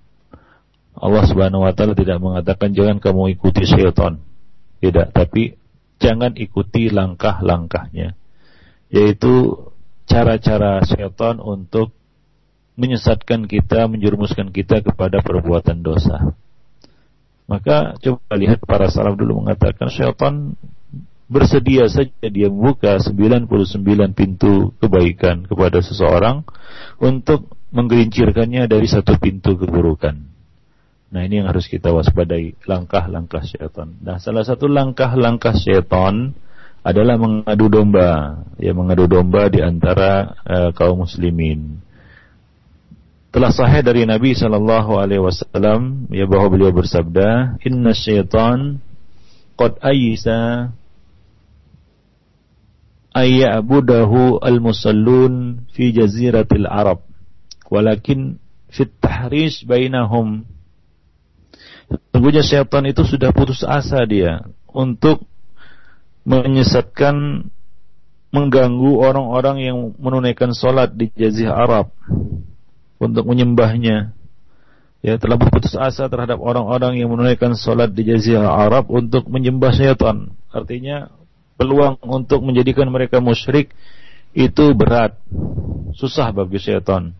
Allah Subhanahu wa taala tidak mengatakan jangan kamu ikuti syaitan. Tidak, tapi jangan ikuti langkah-langkahnya. Yaitu cara-cara syaitan untuk menyesatkan kita, menjerumuskan kita kepada perbuatan dosa. Maka coba lihat para salaf dulu mengatakan syaitan bersedia saja dia buka 99 pintu kebaikan kepada seseorang untuk menggelincirkannya dari satu pintu keburukan. Nah ini yang harus kita waspadai langkah-langkah syaitan. Nah salah satu langkah-langkah syaitan adalah mengadu domba, ya mengadu domba di antara uh, kaum muslimin. Telah sahih dari Nabi Shallallahu Alaihi Wasallam ya bahwa beliau bersabda, Inna syaitan qad ayisa ayya'budahu al-musallun fi jaziratil Arab walakin fit tahrish bainahum Sesungguhnya syaitan itu sudah putus asa dia untuk menyesatkan mengganggu orang-orang yang menunaikan sholat di jazirah Arab untuk menyembahnya. Ya telah berputus asa terhadap orang-orang yang menunaikan sholat di jazirah Arab untuk menyembah syaitan. Artinya peluang untuk menjadikan mereka musyrik itu berat, susah bagi syaitan.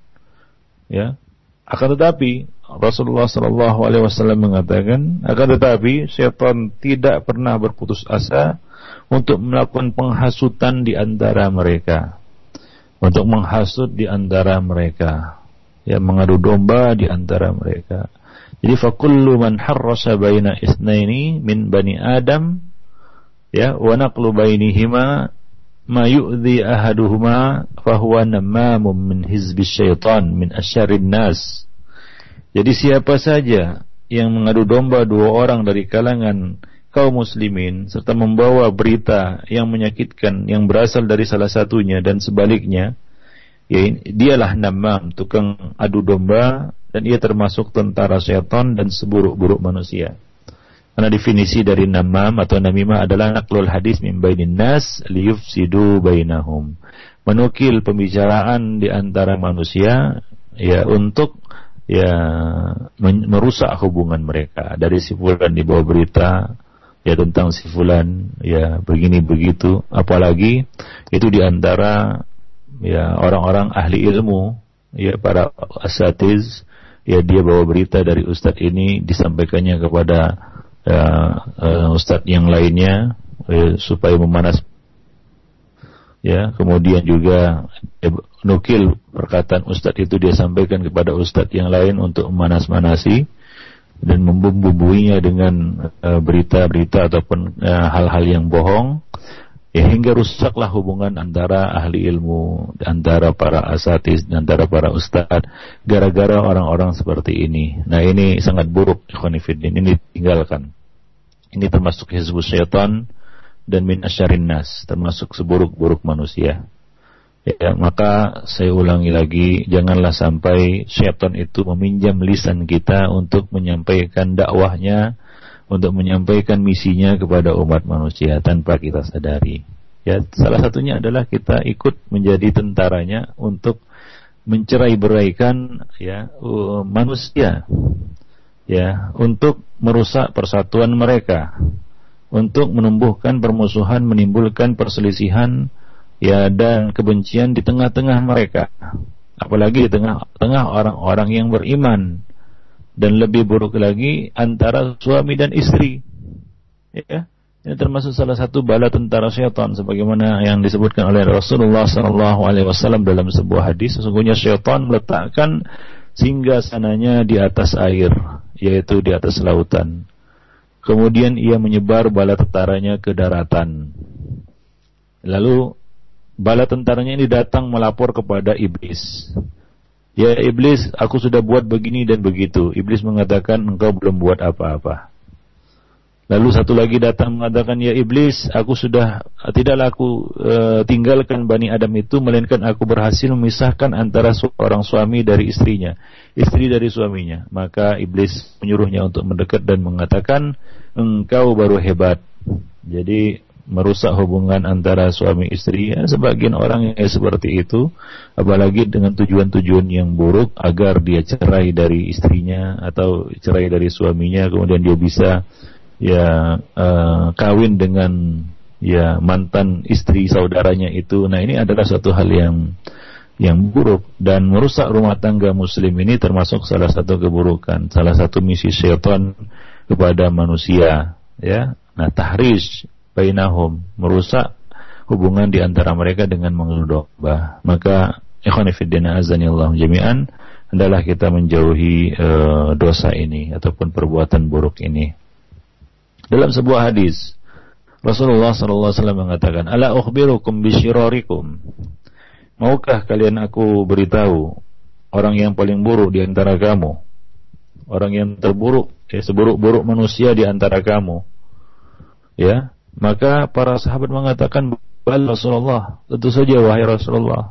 Ya. Akan tetapi Rasulullah Shallallahu Alaihi Wasallam mengatakan, akan tetapi setan tidak pernah berputus asa untuk melakukan penghasutan di antara mereka, untuk menghasut di antara mereka, ya mengadu domba di antara mereka. Jadi fakullu man harrasa baina isnaini min bani Adam ya wa naqlu bainihima ma yu'dhi ahaduhuma fahuwa namamun min hizbi syaitan min asyarin nas. Jadi siapa saja yang mengadu domba dua orang dari kalangan kaum muslimin serta membawa berita yang menyakitkan yang berasal dari salah satunya dan sebaliknya ya dialah namam tukang adu domba dan ia termasuk tentara syaitan dan seburuk-buruk manusia. Karena definisi dari namam atau namimah adalah naklul hadis min bainin nas liyufsidu bainahum. Menukil pembicaraan di antara manusia ya untuk ya merusak hubungan mereka dari si fulan dibawa berita ya tentang si fulan ya begini begitu apalagi itu di antara ya orang-orang ahli ilmu ya para asatiz ya dia bawa berita dari ustadz ini disampaikannya kepada uh, ustadz yang lainnya uh, supaya memanas. Ya kemudian juga uh, nukil perkataan ustadz itu dia sampaikan kepada ustadz yang lain untuk memanas-manasi dan membumbuinya dengan berita-berita uh, ataupun hal-hal uh, yang bohong ya hingga rusaklah hubungan antara ahli ilmu antara para asatis antara para ustadz gara-gara orang-orang seperti ini. Nah ini sangat buruk ikhwanifidin ini tinggalkan ini termasuk hizbus syaitan dan min asyarin nas termasuk seburuk-buruk manusia. Ya maka saya ulangi lagi janganlah sampai syaitan itu meminjam lisan kita untuk menyampaikan dakwahnya untuk menyampaikan misinya kepada umat manusia tanpa kita sadari. Ya, salah satunya adalah kita ikut menjadi tentaranya untuk mencerai beraikan ya uh, manusia ya untuk merusak persatuan mereka untuk menumbuhkan permusuhan menimbulkan perselisihan ya dan kebencian di tengah-tengah mereka apalagi di tengah-tengah orang-orang yang beriman dan lebih buruk lagi antara suami dan istri. Ya, ini termasuk salah satu bala tentara syaitan sebagaimana yang disebutkan oleh Rasulullah sallallahu alaihi wasallam dalam sebuah hadis sesungguhnya syaitan meletakkan singgah sananya di atas air yaitu di atas lautan. Kemudian ia menyebar bala tentaranya ke daratan. Lalu bala tentaranya ini datang melapor kepada iblis. Ya iblis, aku sudah buat begini dan begitu. Iblis mengatakan engkau belum buat apa-apa. Lalu satu lagi datang mengatakan, ya iblis, aku sudah tidaklah aku e, tinggalkan bani Adam itu, melainkan aku berhasil memisahkan antara seorang suami dari istrinya, istri dari suaminya. Maka iblis menyuruhnya untuk mendekat dan mengatakan, engkau baru hebat. Jadi merusak hubungan antara suami istri. Ya sebagian orang yang seperti itu apalagi dengan tujuan-tujuan yang buruk agar dia cerai dari istrinya atau cerai dari suaminya kemudian dia bisa ya uh, kawin dengan ya mantan istri saudaranya itu. Nah ini adalah suatu hal yang yang buruk. Dan merusak rumah tangga muslim ini termasuk salah satu keburukan salah satu misi syaitan kepada manusia ya. Nah tahrish bainahum, merusak hubungan di antara mereka dengan mengeluh domba. Maka ikhwan fillah azanillahu jami'an adalah kita menjauhi e, dosa ini ataupun perbuatan buruk ini. Dalam sebuah hadis Rasulullah wasallam mengatakan, "Ala ukhbirukum bisyirarikum?" Maukah kalian aku beritahu orang yang paling buruk di antara kamu? Orang yang terburuk, ya, seburuk-buruk manusia di antara kamu. Ya, maka para sahabat mengatakan, Bal Rasulullah, tentu saja wahai Rasulullah.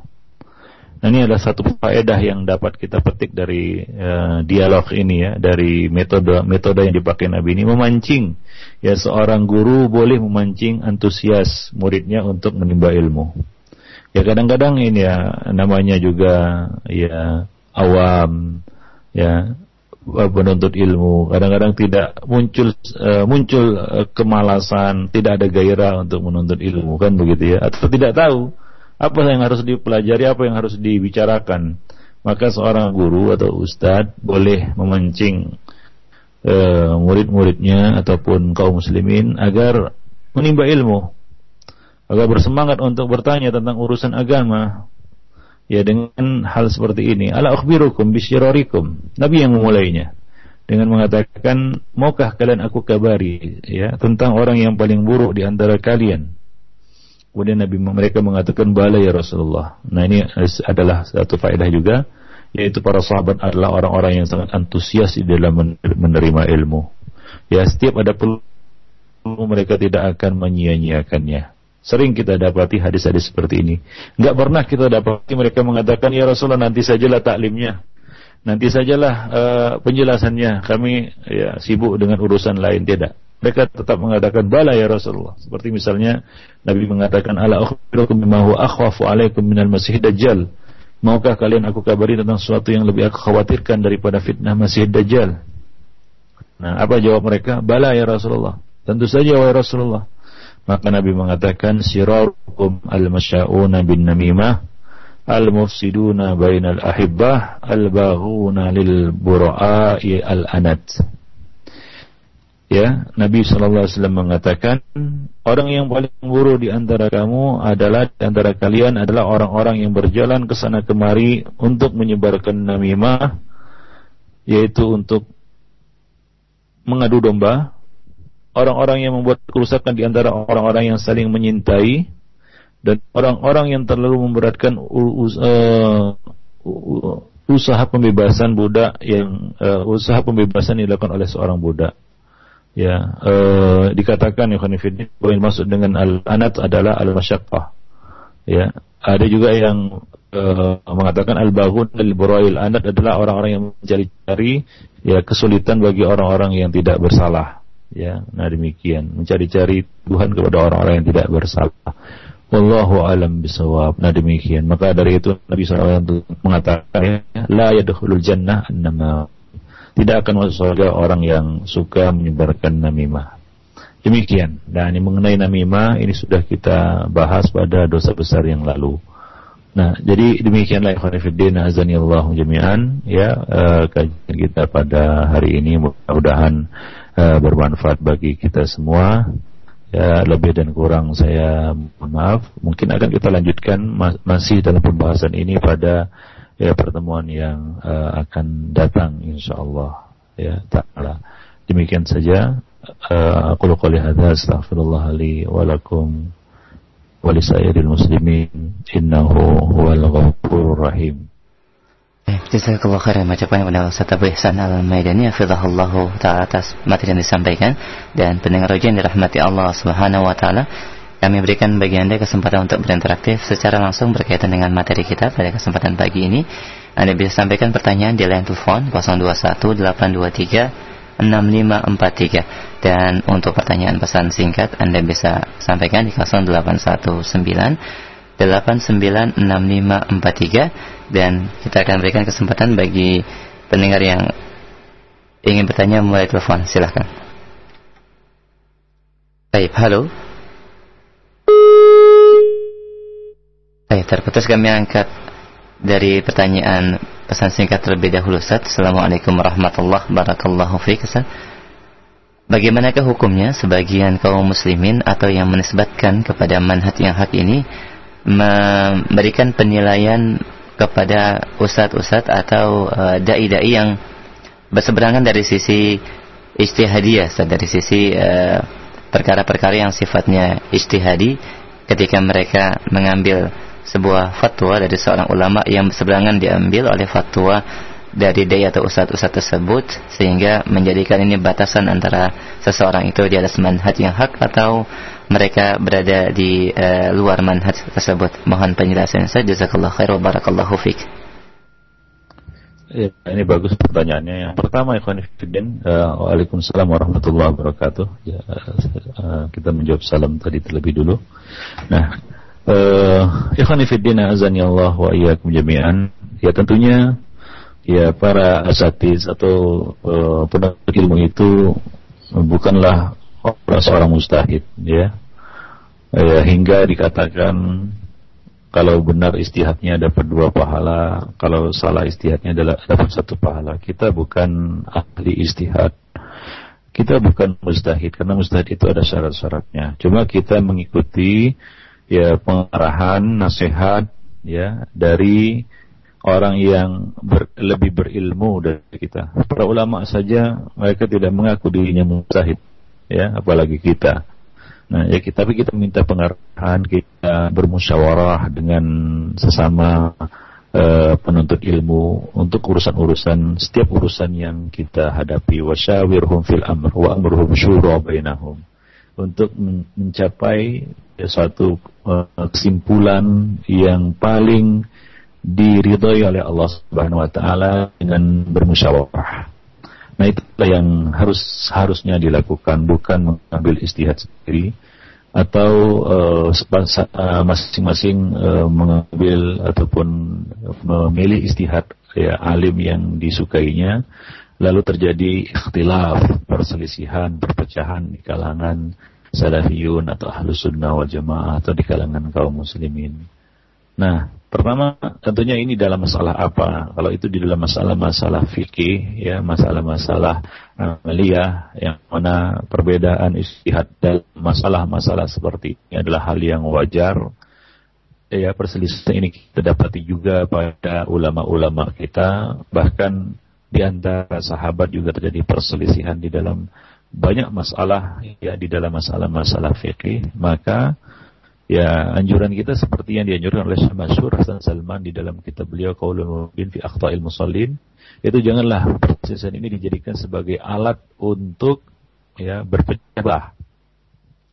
Nah, ini adalah satu faedah yang dapat kita petik dari uh, dialog ini ya, dari metode metode yang dipakai Nabi ini memancing. Ya seorang guru boleh memancing antusias muridnya untuk menimba ilmu. Ya kadang-kadang ini ya namanya juga ya awam ya penuntut ilmu. Kadang-kadang tidak muncul uh, muncul uh, kemalasan tidak ada gairah untuk menuntut ilmu kan begitu ya? Atau tidak tahu apa yang harus dipelajari apa yang harus dibicarakan. Maka seorang guru atau ustadz boleh memancing murid-muridnya ataupun kaum muslimin agar menimba ilmu, agar bersemangat untuk bertanya tentang urusan agama. Ya dengan hal seperti ini, ala akhbirukum bisyirarikum. Nabi yang memulainya dengan mengatakan, "Maukah kalian aku kabari ya tentang orang yang paling buruk di antara kalian?" Kemudian Nabi mereka mengatakan bala ya Rasulullah. Nah ini adalah satu faedah juga yaitu para sahabat adalah orang-orang yang sangat antusias di dalam menerima ilmu. Ya setiap ada perlu mereka tidak akan menyia-nyiakannya. Sering kita dapati hadis-hadis seperti ini. Enggak pernah kita dapati mereka mengatakan ya Rasulullah nanti sajalah taklimnya. Nanti sajalah uh, penjelasannya. Kami ya sibuk dengan urusan lain tidak mereka tetap mengatakan bala ya Rasulullah. Seperti misalnya Nabi mengatakan ala akhbirukum bima huwa akhwafu alaikum minal masih dajjal. Maukah kalian aku kabari tentang sesuatu yang lebih aku khawatirkan daripada fitnah Masih Dajjal? Nah, apa jawab mereka? Bala ya Rasulullah. Tentu saja wahai Rasulullah. Maka Nabi mengatakan sirarukum al-masya'una bin namimah al-mufsiduna bainal ahibbah al-baghuna lil bura'i al-anat. Ya Nabi Shallallahu Alaihi Wasallam mengatakan orang yang paling buruk di antara kamu adalah di antara kalian adalah orang-orang yang berjalan ke sana kemari untuk menyebarkan namimah yaitu untuk mengadu domba orang-orang yang membuat kerusakan di antara orang-orang yang saling menyintai dan orang-orang yang terlalu memberatkan uh, usaha pembebasan budak yang uh, usaha pembebasan dilakukan oleh seorang budak. Ya e, dikatakan ya bahwa yang maksud dengan al-anat adalah al-masyaqqah. Ya ada juga yang mengatakan al-baghun al-burail anat adalah orang-orang yang mencari-cari ya kesulitan bagi orang-orang yang tidak bersalah ya nah demikian mencari-cari Tuhan kepada orang-orang yang tidak bersalah Wallahu alam bisawab. Nah demikian. Maka dari itu Nabi SAW mengatakan la yadkhulul jannah annama tidak akan masuk surga orang yang suka menyebarkan namimah. Demikian. Dan ini mengenai namimah ini sudah kita bahas pada dosa besar yang lalu. Nah, jadi demikianlah ikhwan fillah Allah jami'an ya uh, kajian kita pada hari ini mudah-mudahan uh, bermanfaat bagi kita semua. Ya, lebih dan kurang saya mohon maaf. Mungkin akan kita lanjutkan masih dalam pembahasan ini pada ya pertemuan yang uh, akan datang insyaallah. Ya taala. Demikian saja. Uh, aku qouli hadza astaghfirullah li wa lakum wa lisairil muslimin. Innahu huwal ghafurur rahim Jazakallah khairan. Ucapan kepada Ustaz Abu Ihsan Al-Maidani Hafizahullah Ta'ala atas materi yang disampaikan. Dan pendengar ujian dirahmati Allah Subhanahu Wa Ta'ala kami berikan bagi Anda kesempatan untuk berinteraktif secara langsung berkaitan dengan materi kita pada kesempatan pagi ini. Anda bisa sampaikan pertanyaan di line telepon 0218236543 dan untuk pertanyaan pesan singkat Anda bisa sampaikan di 0819 896543 dan kita akan berikan kesempatan bagi pendengar yang ingin bertanya mulai telepon silahkan baik halo Baik, terputus kami angkat dari pertanyaan pesan singkat terlebih dahulu Ustaz. Assalamualaikum warahmatullahi wabarakatuh. Ustaz. Bagaimanakah hukumnya sebagian kaum muslimin atau yang menisbatkan kepada manhaj yang hak ini memberikan penilaian kepada ustadz-ustadz atau uh, dai-dai yang berseberangan dari sisi ijtihadiyah, dari sisi uh, perkara-perkara yang sifatnya ijtihadi. Ketika mereka mengambil sebuah fatwa dari seorang ulama yang berseberangan diambil oleh fatwa dari daya atau ustadz-ustadz tersebut sehingga menjadikan ini batasan antara seseorang itu di atas manhaj yang hak atau mereka berada di uh, luar manhaj tersebut. Mohon penjelasan saya. Jazakallah khair wa barakallahu fiqh. Ya, ini bagus pertanyaannya. Yang pertama, Ikhwan Fidin, uh, Waalaikumsalam warahmatullahi wabarakatuh. Ya, uh, kita menjawab salam tadi terlebih dulu. Nah, Uh, Ikhwan Fiddin azani Allah wa iyyakum jami'an. Ya tentunya ya para asatiz atau uh, penuntut ilmu itu bukanlah orang seorang mustahid ya. ya hingga dikatakan kalau benar istihadnya dapat dua pahala, kalau salah istihadnya adalah dapat satu pahala. Kita bukan ahli istihad. Kita bukan mustahid karena mustahid itu ada syarat-syaratnya. Cuma kita mengikuti ya pengarahan, nasihat ya dari orang yang ber, lebih berilmu dari kita. Para ulama saja mereka tidak mengaku dirinya mustahid ya, apalagi kita. Nah, ya kita, tapi kita minta pengarahan, kita bermusyawarah dengan sesama uh, penuntut ilmu untuk urusan-urusan setiap urusan yang kita hadapi. Wasyawirhum fil amr wa amruhum syura bainahum. Untuk mencapai ya, suatu uh, kesimpulan yang paling diridhoi oleh Allah Subhanahu wa taala dengan bermusyawarah. Nah itulah yang harus harusnya dilakukan bukan mengambil istihad sendiri atau uh, masing-masing uh, mengambil ataupun memilih istihad ya alim yang disukainya lalu terjadi ikhtilaf perselisihan perpecahan di kalangan salafiyun atau ahlus sunnah wal jamaah atau di kalangan kaum muslimin. Nah, Pertama, tentunya ini dalam masalah apa? Kalau itu di dalam masalah-masalah fikih, ya masalah-masalah amaliyah, yang mana perbedaan istihad dalam masalah-masalah seperti ini adalah hal yang wajar. Ya, perselisihan ini kita dapati juga pada ulama-ulama kita, bahkan di antara sahabat juga terjadi perselisihan di dalam banyak masalah, ya di dalam masalah-masalah fikih. Maka Ya, anjuran kita seperti yang dianjurkan oleh Syekh Masyur Hasan Salman di dalam kitab beliau Qaulul Mubin fi Akhta'il Musallin, itu janganlah perselisihan ini dijadikan sebagai alat untuk ya berpecah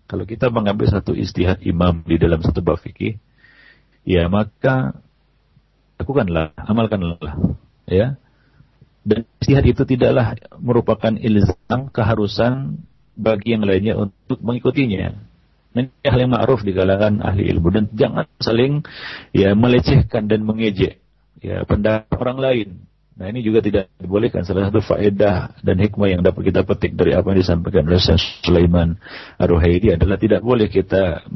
Kalau kita mengambil satu istihad imam di dalam satu bab fikih, ya maka lakukanlah, amalkanlah, ya. Dan istihad itu tidaklah merupakan ilzam keharusan bagi yang lainnya untuk mengikutinya. Ini hal yang ma'ruf di kalangan ahli ilmu dan jangan saling ya melecehkan dan mengejek ya pendapat orang lain. Nah ini juga tidak dibolehkan. Salah satu faedah dan hikmah yang dapat kita petik dari apa yang disampaikan oleh Syekh Sulaiman Ar-Ruhaidi adalah tidak boleh kita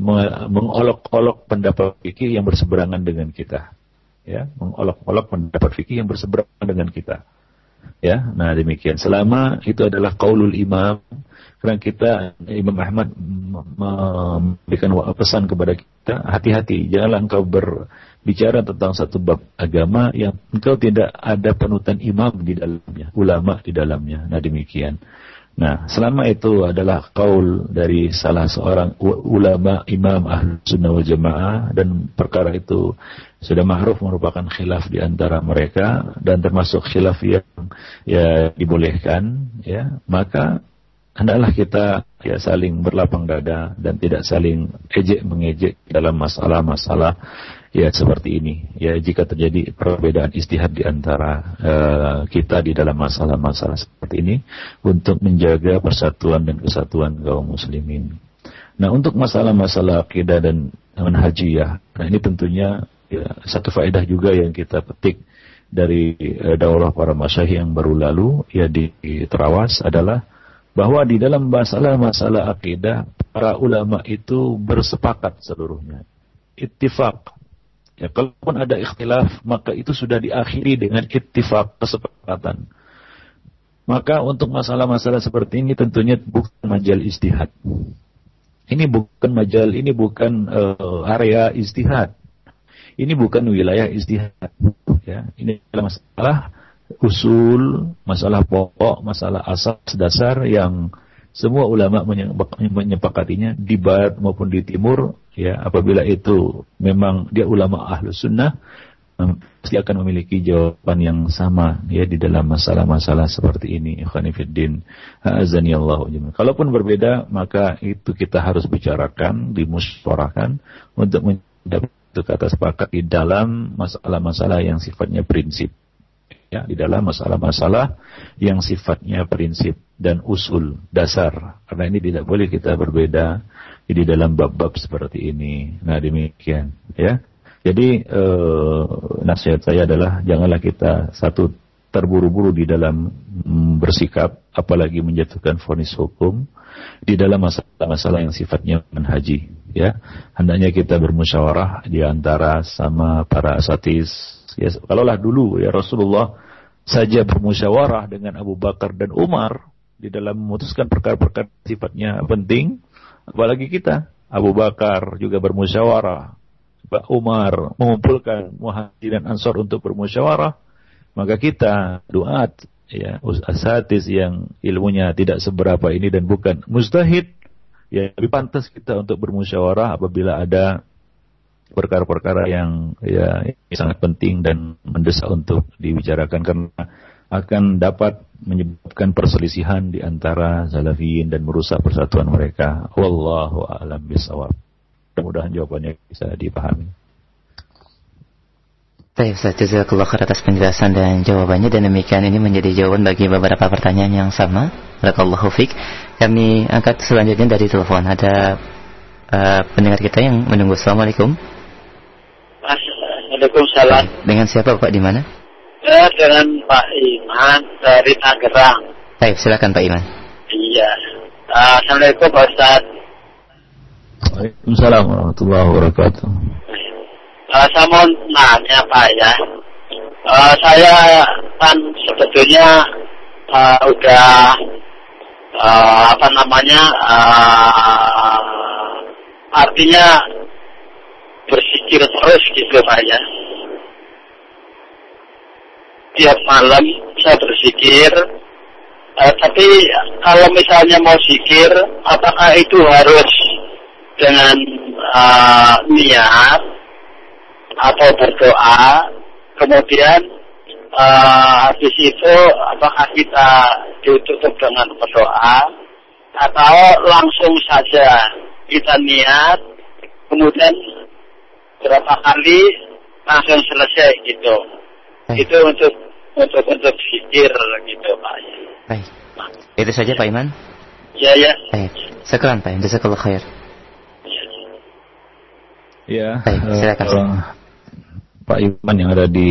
mengolok-olok pendapat fikih yang berseberangan dengan kita. Ya, mengolok-olok pendapat fikih yang berseberangan dengan kita. Ya, nah demikian. Selama itu adalah qaulul imam karena kita Imam Ahmad memberikan pesan kepada kita, hati-hati, janganlah engkau berbicara tentang satu bab agama yang engkau tidak ada penutan imam di dalamnya, ulama di dalamnya. Nah demikian. Nah, selama itu adalah kaul dari salah seorang ulama imam ahlu sunnah wal jamaah dan perkara itu sudah ma'ruf merupakan khilaf di antara mereka dan termasuk khilaf yang ya dibolehkan ya maka hendaklah kita ya saling berlapang dada dan tidak saling ejek mengejek dalam masalah-masalah ya seperti ini. Ya jika terjadi perbedaan istihad di antara uh, kita di dalam masalah-masalah seperti ini untuk menjaga persatuan dan kesatuan kaum muslimin. Nah, untuk masalah-masalah akidah dan manhajiyah, nah ini tentunya ya, satu faedah juga yang kita petik dari uh, daurah para masyayikh yang baru lalu ya di, di Terawas adalah bahwa di dalam masalah-masalah akidah para ulama itu bersepakat seluruhnya. Ittifaq. Ya, kalaupun ada ikhtilaf, maka itu sudah diakhiri dengan ittifaq, kesepakatan. Maka untuk masalah-masalah seperti ini tentunya bukan majal istihad. Ini bukan majal, ini bukan uh, area istihad. Ini bukan wilayah istihad. Ya, ini adalah masalah usul, masalah pokok, masalah asas dasar yang semua ulama menyepakatinya di barat maupun di timur ya apabila itu memang dia ulama ahlu sunnah pasti akan memiliki jawaban yang sama ya di dalam masalah-masalah seperti ini. Ikhwanifiddin azani Allah kalaupun berbeda maka itu kita harus bicarakan dimusyawarahkan untuk mendapat kata sepakat di dalam masalah-masalah yang sifatnya prinsip ya di dalam masalah-masalah yang sifatnya prinsip dan usul dasar. Karena ini tidak boleh kita berbeda. Di dalam bab-bab seperti ini. Nah demikian ya. Jadi eh, nasihat saya adalah janganlah kita satu terburu-buru di dalam mm, bersikap apalagi menjatuhkan vonis hukum di dalam masalah-masalah yang sifatnya menhaji ya. Hendaknya kita bermusyawarah di antara sama para asatis ya kalaulah dulu ya Rasulullah saja bermusyawarah dengan Abu Bakar dan Umar di dalam memutuskan perkara-perkara sifatnya penting apalagi kita Abu Bakar juga bermusyawarah Pak Umar mengumpulkan muhajirin ansor untuk bermusyawarah maka kita doat ya yang ilmunya tidak seberapa ini dan bukan mustahid ya lebih pantas kita untuk bermusyawarah apabila ada perkara-perkara yang ya sangat penting dan mendesak untuk dibicarakan karena akan dapat menyebabkan perselisihan di antara salafiyin dan merusak persatuan mereka. Wallahu a'lam bishawab. Mudah-mudahan jawabannya bisa dipahami. Baik Ustaz, jazakallah khair atas penjelasan dan jawabannya dan demikian ini menjadi jawaban bagi beberapa pertanyaan yang sama. Barakallahu fiqh. Kami angkat selanjutnya dari telepon. Ada uh, pendengar kita yang menunggu. Assalamualaikum. Waalaikumsalam. Dengan siapa Pak di mana? Ya, dengan Pak Iman dari Tangerang. Baik, silakan Pak Iman. Iya. Uh, Assalamualaikum Pak Ustaz. Waalaikumsalam warahmatullahi wabarakatuh. Uh, saya mau nanya Pak ya. Uh, saya kan sebetulnya uh, udah uh, apa namanya uh, artinya bersikir terus gitu Pak ya. Tiap malam saya bersikir, uh, tapi kalau misalnya mau sikir, apakah itu harus dengan uh, niat atau berdoa, kemudian uh, habis itu apakah kita ditutup dengan berdoa atau langsung saja kita niat, kemudian berapa kali langsung selesai gitu. Baik. Itu untuk untuk untuk pikir gitu Pak. Baik. Itu saja Pak Iman. Ya ya. Baik. Sekarang Pak. Jazakallah khair. Ya. Baik, silakan. Uh, Pak Iman yang ada di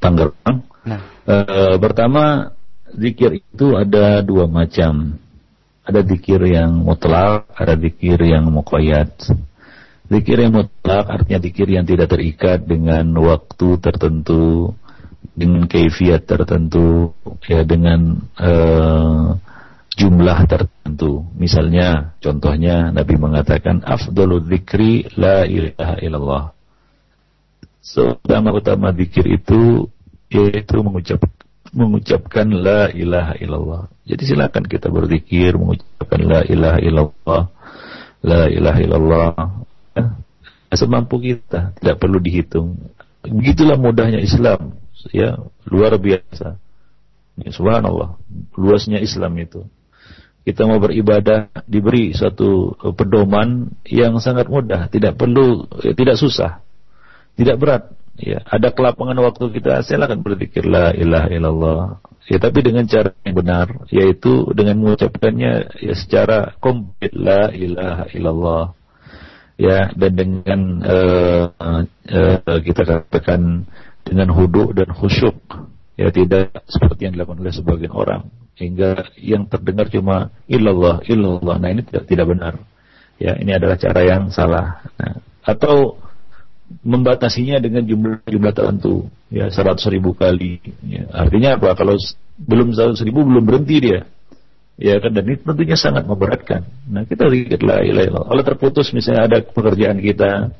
Tangerang. Nah. Uh, pertama, zikir itu ada dua macam. Ada zikir yang mutlak, ada zikir yang muqayyad. Zikir yang mutlak artinya zikir yang tidak terikat dengan waktu tertentu, dengan kaifiat tertentu, ya dengan uh, jumlah tertentu. Misalnya, contohnya Nabi mengatakan afdalu dzikri la ilaha illallah Seutama-utama zikir itu yaitu mengucap mengucapkan la ilaha illallah. Jadi silakan kita berzikir mengucapkan la ilaha illallah. La ilaha illallah. Ya. Semampu kita, tidak perlu dihitung. Begitulah mudahnya Islam, ya, luar biasa. Ya, subhanallah, luasnya Islam itu. Kita mau beribadah diberi suatu pedoman yang sangat mudah, tidak perlu, ya, tidak susah tidak berat. Ya, ada kelapangan waktu kita silakan berzikir la ilaha illallah. Ya, tapi dengan cara yang benar, yaitu dengan mengucapkannya ya secara komplit la ilaha illallah. Ya, dan dengan uh, uh, kita katakan dengan hudu dan khusyuk. Ya, tidak seperti yang dilakukan oleh sebagian orang hingga yang terdengar cuma illallah illallah. Nah, ini tidak tidak benar. Ya, ini adalah cara yang salah. Nah, atau membatasinya dengan jumlah-jumlah tertentu ya seratus ribu kali ya. artinya apa kalau belum seratus ribu belum berhenti dia ya kan dan ini tentunya sangat memberatkan. Nah kita lihat lah kalau terputus misalnya ada pekerjaan kita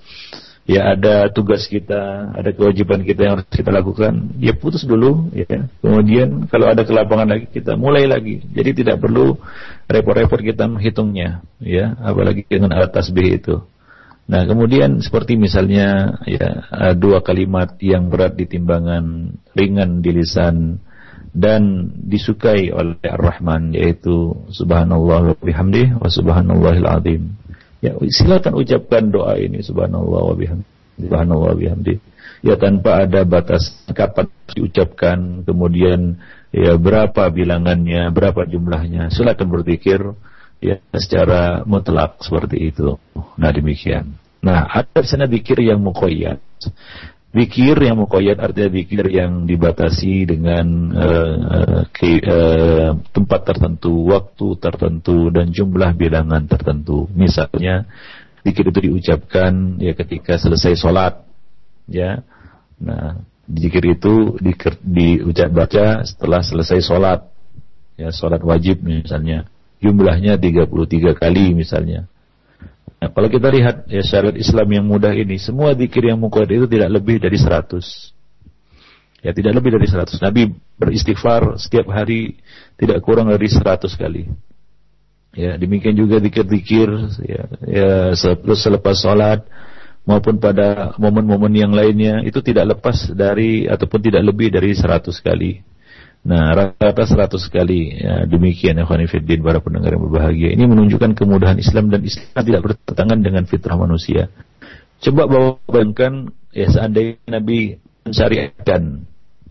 ya ada tugas kita ada kewajiban kita yang harus kita lakukan ya putus dulu ya. Kemudian kalau ada kelapangan lagi kita mulai lagi. Jadi tidak perlu repot-repot kita menghitungnya ya apalagi dengan alat tasbih itu. Nah, kemudian seperti misalnya ya dua kalimat yang berat di timbangan, ringan di lisan dan disukai oleh Ar-Rahman yaitu subhanallah wa bihamdih wa subhanallahil azim. Ya, silakan ucapkan doa ini subhanallah wa bihamdih. Subhanallah wa bihamdih. Ya tanpa ada batas kapan diucapkan, kemudian ya berapa bilangannya, berapa jumlahnya. Silakan berzikir ya secara mutlak seperti itu. Nah demikian. Nah ada sana zikir yang mukoyat. Zikir yang mukoyat artinya zikir yang dibatasi dengan uh, ke, uh, tempat tertentu, waktu tertentu dan jumlah bilangan tertentu. Misalnya Zikir itu diucapkan ya ketika selesai sholat. Ya. Nah, zikir itu di, diucap baca setelah selesai sholat. Ya, sholat wajib misalnya. Jumlahnya 33 kali misalnya. Nah, kalau kita lihat ya syariat Islam yang mudah ini, semua zikir yang mukoyat itu tidak lebih dari 100. Ya, tidak lebih dari 100. Nabi beristighfar setiap hari tidak kurang dari 100 kali. Ya, demikian juga zikir-zikir ya, ya selepas sholat maupun pada momen-momen yang lainnya itu tidak lepas dari ataupun tidak lebih dari 100 kali. Nah, rata-rata 100 kali. Ya, demikian ya Khanifuddin para pendengar yang berbahagia. Ini menunjukkan kemudahan Islam dan Islam tidak bertentangan dengan fitrah manusia. Coba bayangkan ya seandainya Nabi mensyariatkan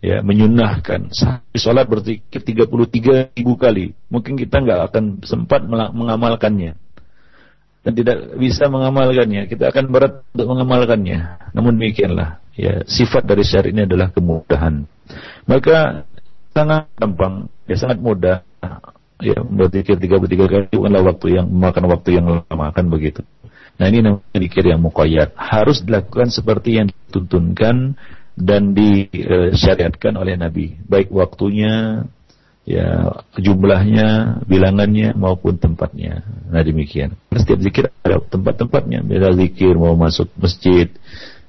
ya menyunahkan sholat berzikir 33 ribu kali mungkin kita nggak akan sempat mengamalkannya dan tidak bisa mengamalkannya kita akan berat untuk mengamalkannya namun demikianlah ya sifat dari syariat ini adalah kemudahan maka sangat gampang ya sangat mudah ya berzikir 33 kali bukanlah waktu yang memakan waktu yang lama kan begitu nah ini namanya zikir yang muqayyad harus dilakukan seperti yang dituntunkan dan disyariatkan oleh Nabi, baik waktunya, ya jumlahnya, bilangannya maupun tempatnya. Nah demikian. Setiap zikir ada tempat-tempatnya. Beda zikir mau masuk masjid,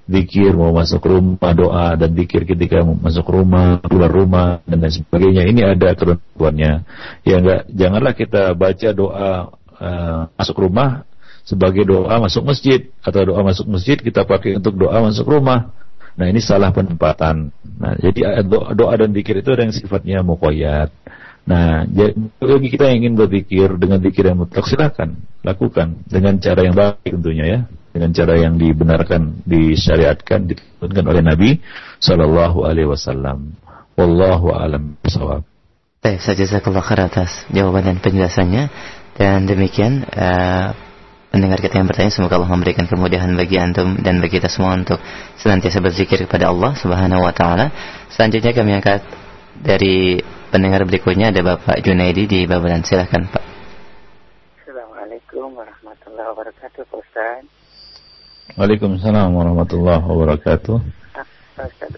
zikir mau masuk rumah doa dan zikir ketika mau masuk rumah, keluar rumah dan lain sebagainya. Ini ada ketentuannya. Ya enggak, janganlah kita baca doa uh, masuk rumah sebagai doa masuk masjid atau doa masuk masjid kita pakai untuk doa masuk rumah Nah ini salah penempatan. Nah jadi doa, doa dan zikir itu ada yang sifatnya mukoyat. Nah bagi kita yang ingin berzikir dengan zikir yang mutlak silakan lakukan dengan cara yang baik tentunya ya, dengan cara yang dibenarkan, disyariatkan, dituntunkan oleh Nabi Shallallahu Alaihi Wasallam. Wallahu alam bisawab. Baik, saja saya atas jawaban dan penjelasannya dan demikian uh, pendengar kita yang bertanya semoga Allah memberikan kemudahan bagi antum dan bagi kita semua untuk senantiasa berzikir kepada Allah Subhanahu wa taala. Selanjutnya kami angkat dari pendengar berikutnya ada Bapak Junaidi di Babelan. Silahkan Pak. Assalamualaikum warahmatullahi wabarakatuh Pak Ustaz. Waalaikumsalam warahmatullahi wabarakatuh.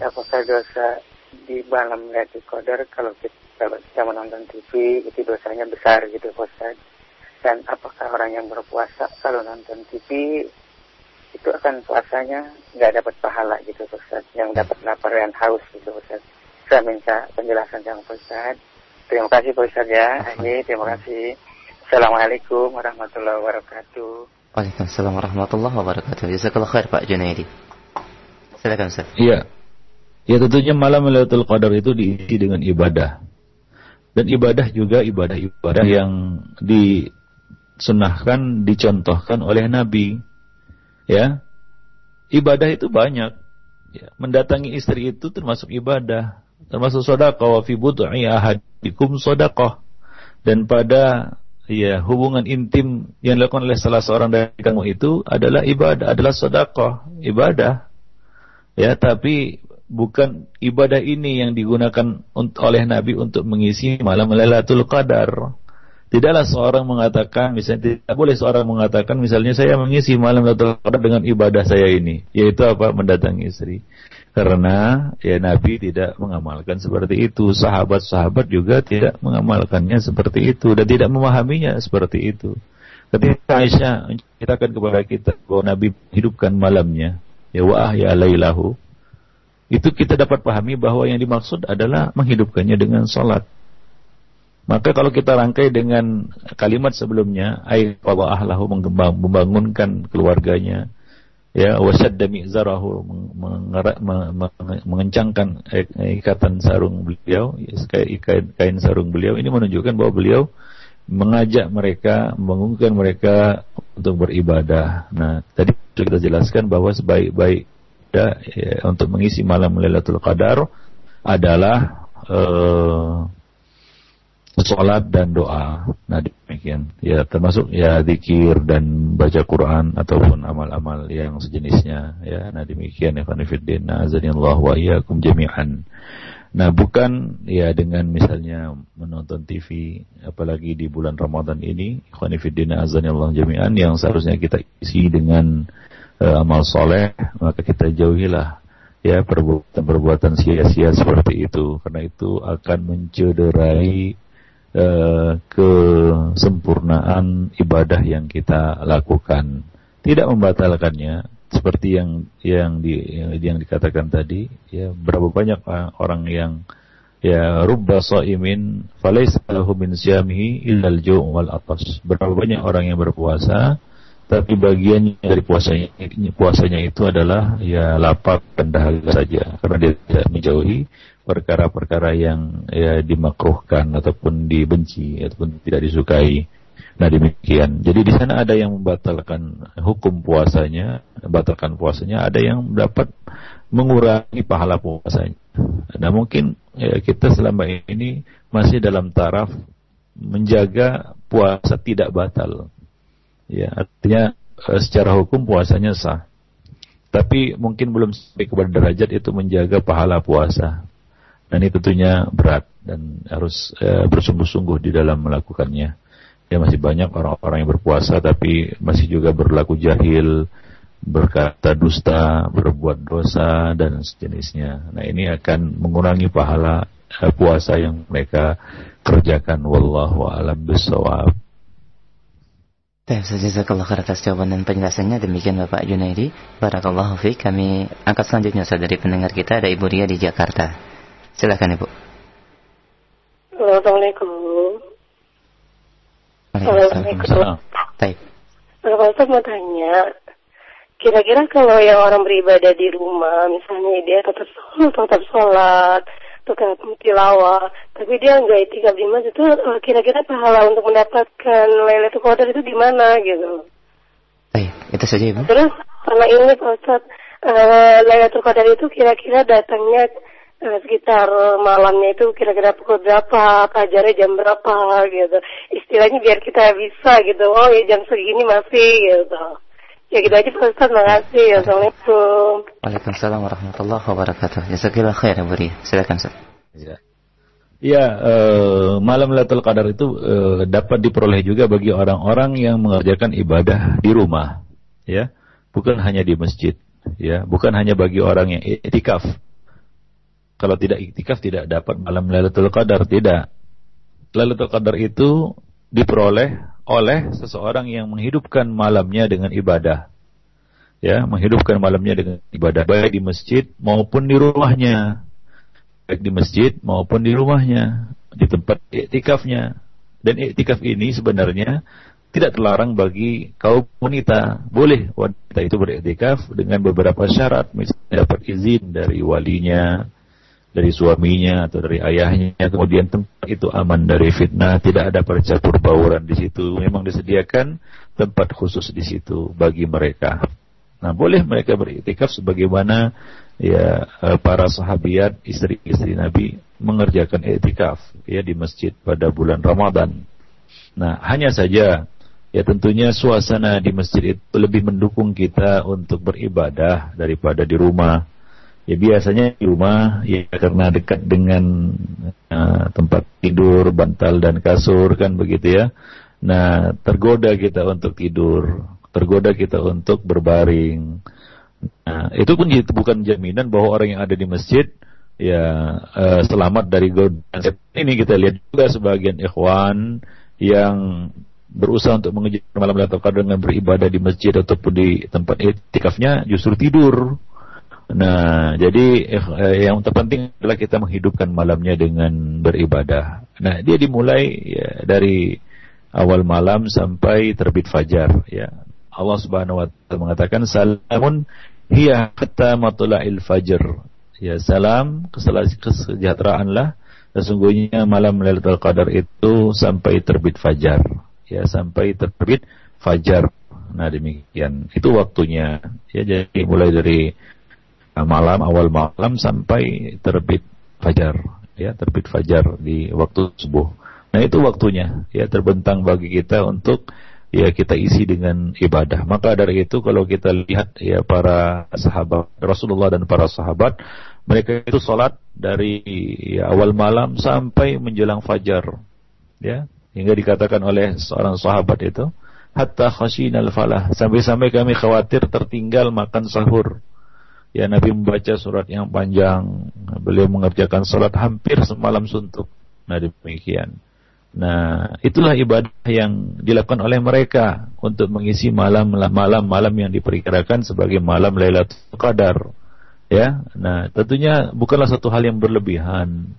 Apakah dosa di malam Lailatul Qadar kalau kita, kita menonton TV itu dosanya besar gitu Ustaz? dan apakah orang yang berpuasa kalau nonton TV itu akan puasanya nggak dapat pahala gitu Ustaz. Yang dapat lapar dan haus gitu Ustaz. Saya minta penjelasan yang Ustaz. Terima kasih Ustaz ya. Ini terima kasih. Assalamualaikum warahmatullahi wabarakatuh Waalaikumsalam warahmatullahi wabarakatuh. Jazakallah khair Pak Junaidi. Silakan Ustaz. Iya. Ya tentunya malam Lailatul Qadar itu diisi dengan ibadah. Dan ibadah juga ibadah-ibadah yang di disunahkan, dicontohkan oleh Nabi. Ya, ibadah itu banyak. Ya, mendatangi istri itu termasuk ibadah, termasuk sedekah wa fi bud'i ahadikum sedekah. Dan pada ya hubungan intim yang dilakukan oleh salah seorang dari kamu itu adalah ibadah, adalah sedekah, ibadah. Ya, tapi bukan ibadah ini yang digunakan oleh Nabi untuk mengisi malam Lailatul Qadar. Tidaklah seorang mengatakan, misalnya tidak boleh seorang mengatakan, misalnya saya mengisi malam Lailatul Qadar dengan ibadah saya ini, yaitu apa? Mendatangi istri. Karena ya Nabi tidak mengamalkan seperti itu, sahabat-sahabat juga tidak mengamalkannya seperti itu dan tidak memahaminya seperti itu. Ketika Aisyah menceritakan kepada kita bahwa Nabi hidupkan malamnya, ya wa ya lailahu, itu kita dapat pahami bahwa yang dimaksud adalah menghidupkannya dengan sholat. Maka kalau kita rangkai dengan kalimat sebelumnya, ay ahlahu membangunkan keluarganya, ya wasadda mi'zarahu mengencangkan ikatan sarung beliau, kain, sarung beliau ini menunjukkan bahwa beliau mengajak mereka, membangunkan mereka untuk beribadah. Nah, tadi kita jelaskan bahwa sebaik-baik ya, untuk mengisi malam Lailatul Qadar adalah uh, sholat dan doa. Nah demikian. Ya termasuk ya zikir dan baca Quran ataupun amal-amal yang sejenisnya. Ya, nah demikian ya Fanifiddin. Azanillahu wa iyyakum jami'an. Nah, bukan ya dengan misalnya menonton TV apalagi di bulan Ramadan ini, ikhwanifiddina azanillahu jami'an yang seharusnya kita isi dengan uh, amal soleh, maka kita jauhilah ya perbuatan-perbuatan sia-sia seperti itu karena itu akan mencederai uh, kesempurnaan ibadah yang kita lakukan. Tidak membatalkannya, seperti yang yang di yang dikatakan tadi ya berapa banyak orang yang ya rubba shaimin falaysa lahu min siyamihi illa al-ju' wal atas berapa banyak orang yang berpuasa tapi bagian dari puasanya puasanya itu adalah ya lapar dan dahaga saja karena dia tidak menjauhi perkara-perkara yang ya dimakruhkan ataupun dibenci ataupun tidak disukai Nah demikian. Jadi di sana ada yang membatalkan hukum puasanya, membatalkan puasanya, ada yang dapat mengurangi pahala puasanya. Nah mungkin ya, kita selama ini masih dalam taraf menjaga puasa tidak batal. Ya artinya eh, secara hukum puasanya sah. Tapi mungkin belum sampai kepada derajat itu menjaga pahala puasa. Dan ini tentunya berat dan harus e, bersungguh-sungguh di dalam melakukannya ya masih banyak orang-orang yang berpuasa tapi masih juga berlaku jahil, berkata dusta, berbuat dosa dan sejenisnya. Nah, ini akan mengurangi pahala uh, puasa yang mereka kerjakan wallahu a'lam bissawab. Terima kasih kalau atas jawaban dan penjelasannya demikian Bapak Junaidi. Barakallahu fi kami angkat selanjutnya saudara dari pendengar kita ada Ibu Ria di Jakarta. Silakan Ibu. Assalamualaikum. Assalamualaikum. Baik. Kalau Ustaz mau tanya, kira-kira kalau yang orang beribadah di rumah, misalnya dia tetap sholat, tetap sholat, tetap tilawah, tapi dia nggak itikaf di masjid itu eh, kira-kira pahala untuk mendapatkan Lailatul Qadar itu di mana gitu? Baik, itu saja Ibu. Terus karena ini Pak Ustaz, uh, Lailatul Qadar itu kira-kira datangnya sekitar malamnya itu kira-kira pukul berapa, pajarnya jam berapa gitu. Istilahnya biar kita bisa gitu, oh ya jam segini masih gitu. Ya gitu aja Pak Ustaz, makasih. Assalamualaikum. Waalaikumsalam warahmatullahi wabarakatuh. Jazakallah khair ya Buri. Silakan Ustaz. Ya. Ya, eh, malam Lailatul Qadar itu eh, dapat diperoleh juga bagi orang-orang yang mengerjakan ibadah di rumah, ya, bukan hanya di masjid, ya, bukan hanya bagi orang yang itikaf, kalau tidak iktikaf tidak dapat malam Lailatul Qadar, tidak. Lailatul Qadar itu diperoleh oleh seseorang yang menghidupkan malamnya dengan ibadah. Ya, menghidupkan malamnya dengan ibadah baik di masjid maupun di rumahnya. Baik di masjid maupun di rumahnya, di tempat iktikafnya. Dan iktikaf ini sebenarnya tidak terlarang bagi kaum wanita. Boleh wanita itu beriktikaf dengan beberapa syarat, misalnya dapat izin dari walinya, dari suaminya atau dari ayahnya kemudian tempat itu aman dari fitnah tidak ada percampur bauran di situ. Memang disediakan tempat khusus di situ bagi mereka. Nah boleh mereka beriktikaf sebagaimana ya eh, para sahabiat istri-istri Nabi mengerjakan iktikaf ya di masjid pada bulan Ramadan. Nah hanya saja ya tentunya suasana di masjid itu lebih mendukung kita untuk beribadah daripada di rumah Ya biasanya di rumah ya karena dekat dengan uh, tempat tidur, bantal dan kasur kan begitu ya. Nah, tergoda kita untuk tidur, tergoda kita untuk berbaring. Nah, itu pun bukan jaminan bahwa orang yang ada di masjid ya uh, selamat dari godaan ini kita lihat juga sebagian ikhwan yang berusaha untuk mengejar malam Lailatul Qadar dengan beribadah di masjid ataupun di tempat itikafnya justru tidur Nah, jadi eh, yang terpenting adalah kita menghidupkan malamnya dengan beribadah. Nah, dia dimulai ya, dari awal malam sampai terbit fajar. Ya, Allah Subhanahu Wa Taala mengatakan salamun hiya hatta matula'il fajr. Ya, salam kesejahteraanlah sesungguhnya malam Lailatul Qadar itu sampai terbit fajar. Ya, sampai terbit fajar. Nah, demikian. Itu waktunya. Ya, jadi mulai dari malam awal malam sampai terbit fajar. Ya terbit fajar di waktu subuh. Nah itu waktunya. Ya terbentang bagi kita untuk ya kita isi dengan ibadah. Maka dari itu kalau kita lihat ya para sahabat Rasulullah dan para sahabat mereka itu sholat dari ya, awal malam sampai menjelang fajar. Ya hingga dikatakan oleh seorang sahabat itu hatta khashinal falah. Sampai-sampai kami khawatir tertinggal makan sahur ya Nabi membaca surat yang panjang beliau mengerjakan sholat hampir semalam suntuk nah demikian Nah, itulah ibadah yang dilakukan oleh mereka untuk mengisi malam-malam yang diperkirakan sebagai malam Lailatul Qadar. Ya, nah tentunya bukanlah satu hal yang berlebihan.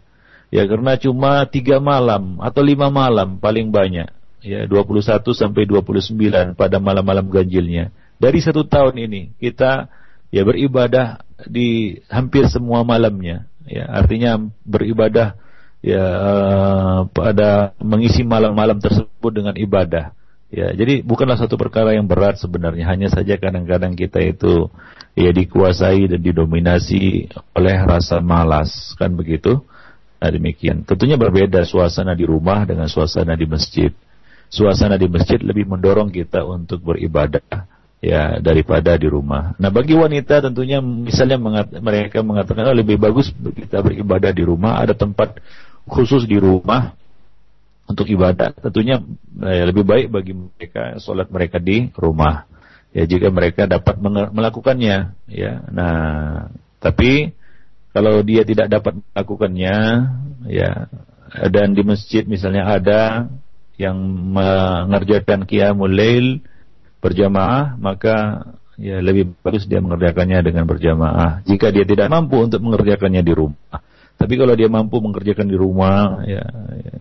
Ya, karena cuma tiga malam atau lima malam paling banyak. Ya, 21 sampai 29 pada malam-malam ganjilnya. Dari satu tahun ini kita ya beribadah di hampir semua malamnya. Ya, artinya beribadah ya uh, pada mengisi malam-malam tersebut dengan ibadah. Ya, jadi bukanlah satu perkara yang berat sebenarnya, hanya saja kadang-kadang kita itu ya dikuasai dan didominasi oleh rasa malas, kan begitu? Nah, demikian. Tentunya berbeda suasana di rumah dengan suasana di masjid. Suasana di masjid lebih mendorong kita untuk beribadah ya daripada di rumah. Nah, bagi wanita tentunya misalnya mengat mereka mengatakan oh, lebih bagus kita beribadah di rumah, ada tempat khusus di rumah untuk ibadah. Tentunya eh, lebih baik bagi mereka sholat mereka di rumah. Ya jika mereka dapat melakukannya. Ya nah tapi kalau dia tidak dapat melakukannya ya dan di masjid misalnya ada yang mengerjakan qiyamul berjamaah maka ya lebih bagus dia mengerjakannya dengan berjamaah jika dia tidak mampu untuk mengerjakannya di rumah tapi kalau dia mampu mengerjakan di rumah ya, ya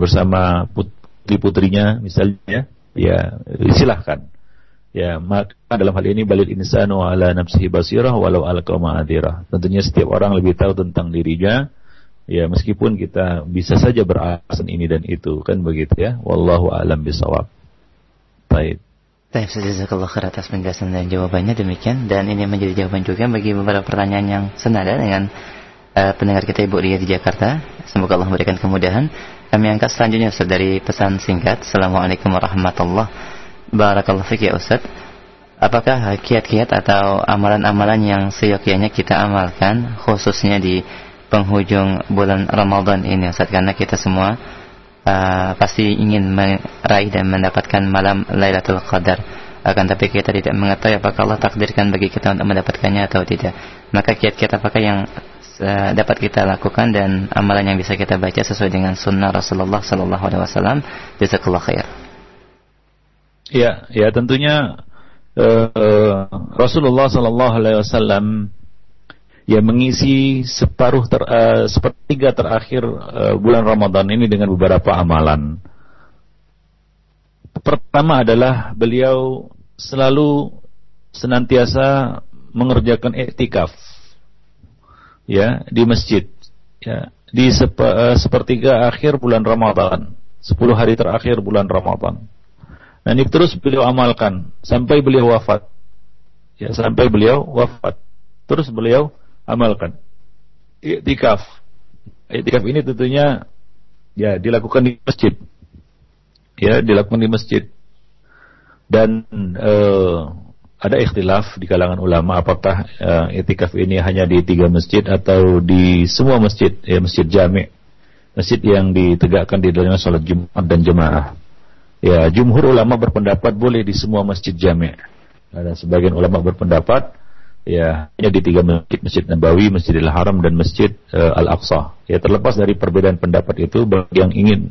bersama putri putrinya misalnya, ya silahkan. Ya, maka dalam hal ini balik insanu ala nafsihi basirah walau alqa ma'adirah. Tentunya setiap orang lebih tahu tentang dirinya. Ya, meskipun kita bisa saja beralasan ini dan itu, kan begitu ya. Wallahu alam bisawab. Baik. Baik, jazakallah khair atas penjelasan dan jawabannya demikian dan ini menjadi jawaban juga bagi beberapa pertanyaan yang senada dengan uh, pendengar kita Ibu Ria di Jakarta. Semoga Allah memberikan kemudahan. Kami angkat selanjutnya Ustaz dari pesan singkat. Assalamualaikum warahmatullahi wabarakatuh. ya Ustaz. Apakah kiat-kiat atau amalan-amalan yang seyogyanya kita amalkan khususnya di penghujung bulan Ramadan ini Ustaz karena kita semua uh, pasti ingin meraih dan mendapatkan malam Lailatul Qadar akan tapi kita tidak mengetahui apakah Allah takdirkan bagi kita untuk mendapatkannya atau tidak maka kiat-kiat apakah yang uh, dapat kita lakukan dan amalan yang bisa kita baca sesuai dengan sunnah Rasulullah Sallallahu Alaihi Wasallam. Jazakallah khair. Ya, ya tentunya uh, Rasulullah Sallallahu Alaihi Wasallam ya mengisi separuh ter, uh, sepertiga terakhir uh, bulan Ramadan ini dengan beberapa amalan. Pertama adalah beliau selalu senantiasa mengerjakan iktikaf ya di masjid ya di uh, sepertiga akhir bulan Ramadan 10 hari terakhir bulan Ramadan dan ini terus beliau amalkan sampai beliau wafat ya sampai beliau wafat terus beliau amalkan. Iktikaf iktikaf ini tentunya ya dilakukan di masjid. Ya dilakukan di masjid. Dan uh, ada ikhtilaf di kalangan ulama apakah uh, itikaf ini hanya di tiga masjid atau di semua masjid ya masjid jami masjid yang ditegakkan di dalamnya sholat Jumat dan jemaah. Ya jumhur ulama berpendapat boleh di semua masjid jami. Ada sebagian ulama berpendapat ya hanya di tiga masjid masjid Nabawi Masjidil Haram dan Masjid uh, Al Aqsa ya terlepas dari perbedaan pendapat itu bagi yang ingin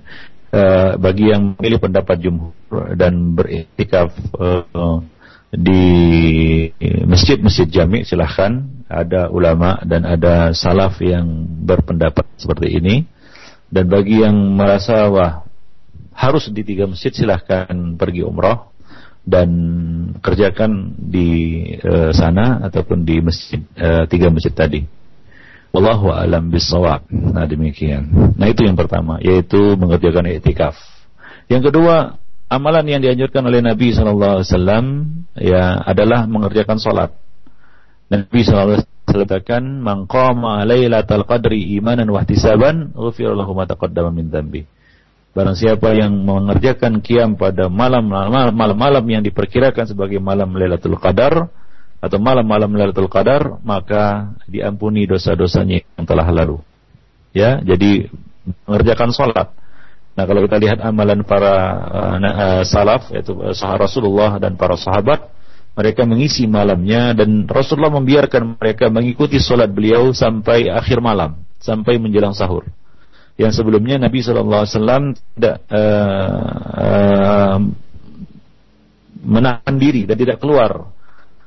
uh, bagi yang memilih pendapat jumhur dan beriktikaf uh, di masjid-masjid jami silahkan. Ada ulama dan ada salaf yang berpendapat seperti ini. Dan bagi yang merasa wah harus di tiga masjid silahkan pergi umroh dan kerjakan di uh, sana ataupun di masjid uh, tiga masjid tadi. Wallahu alam bisawab. Nah demikian. Nah itu yang pertama yaitu mengerjakan iktikaf. Yang kedua amalan yang dianjurkan oleh Nabi Wasallam ya adalah mengerjakan sholat. Nabi Alaihi Wasallam katakan, "Mangqama lailatal qadri imanan wa ihtisaban, ghufira lahu ma taqaddama min dhanbi." Barang siapa yang mengerjakan kiam pada malam-malam yang diperkirakan sebagai malam Lailatul Qadar atau malam-malam Lailatul Qadar, maka diampuni dosa-dosanya yang telah lalu. Ya, jadi mengerjakan sholat. Nah, kalau kita lihat amalan para uh, salaf yaitu uh, Rasulullah dan para sahabat, mereka mengisi malamnya dan Rasulullah membiarkan mereka mengikuti sholat beliau sampai akhir malam, sampai menjelang sahur yang sebelumnya Nabi SAW tidak uh, uh, menahan diri dan tidak keluar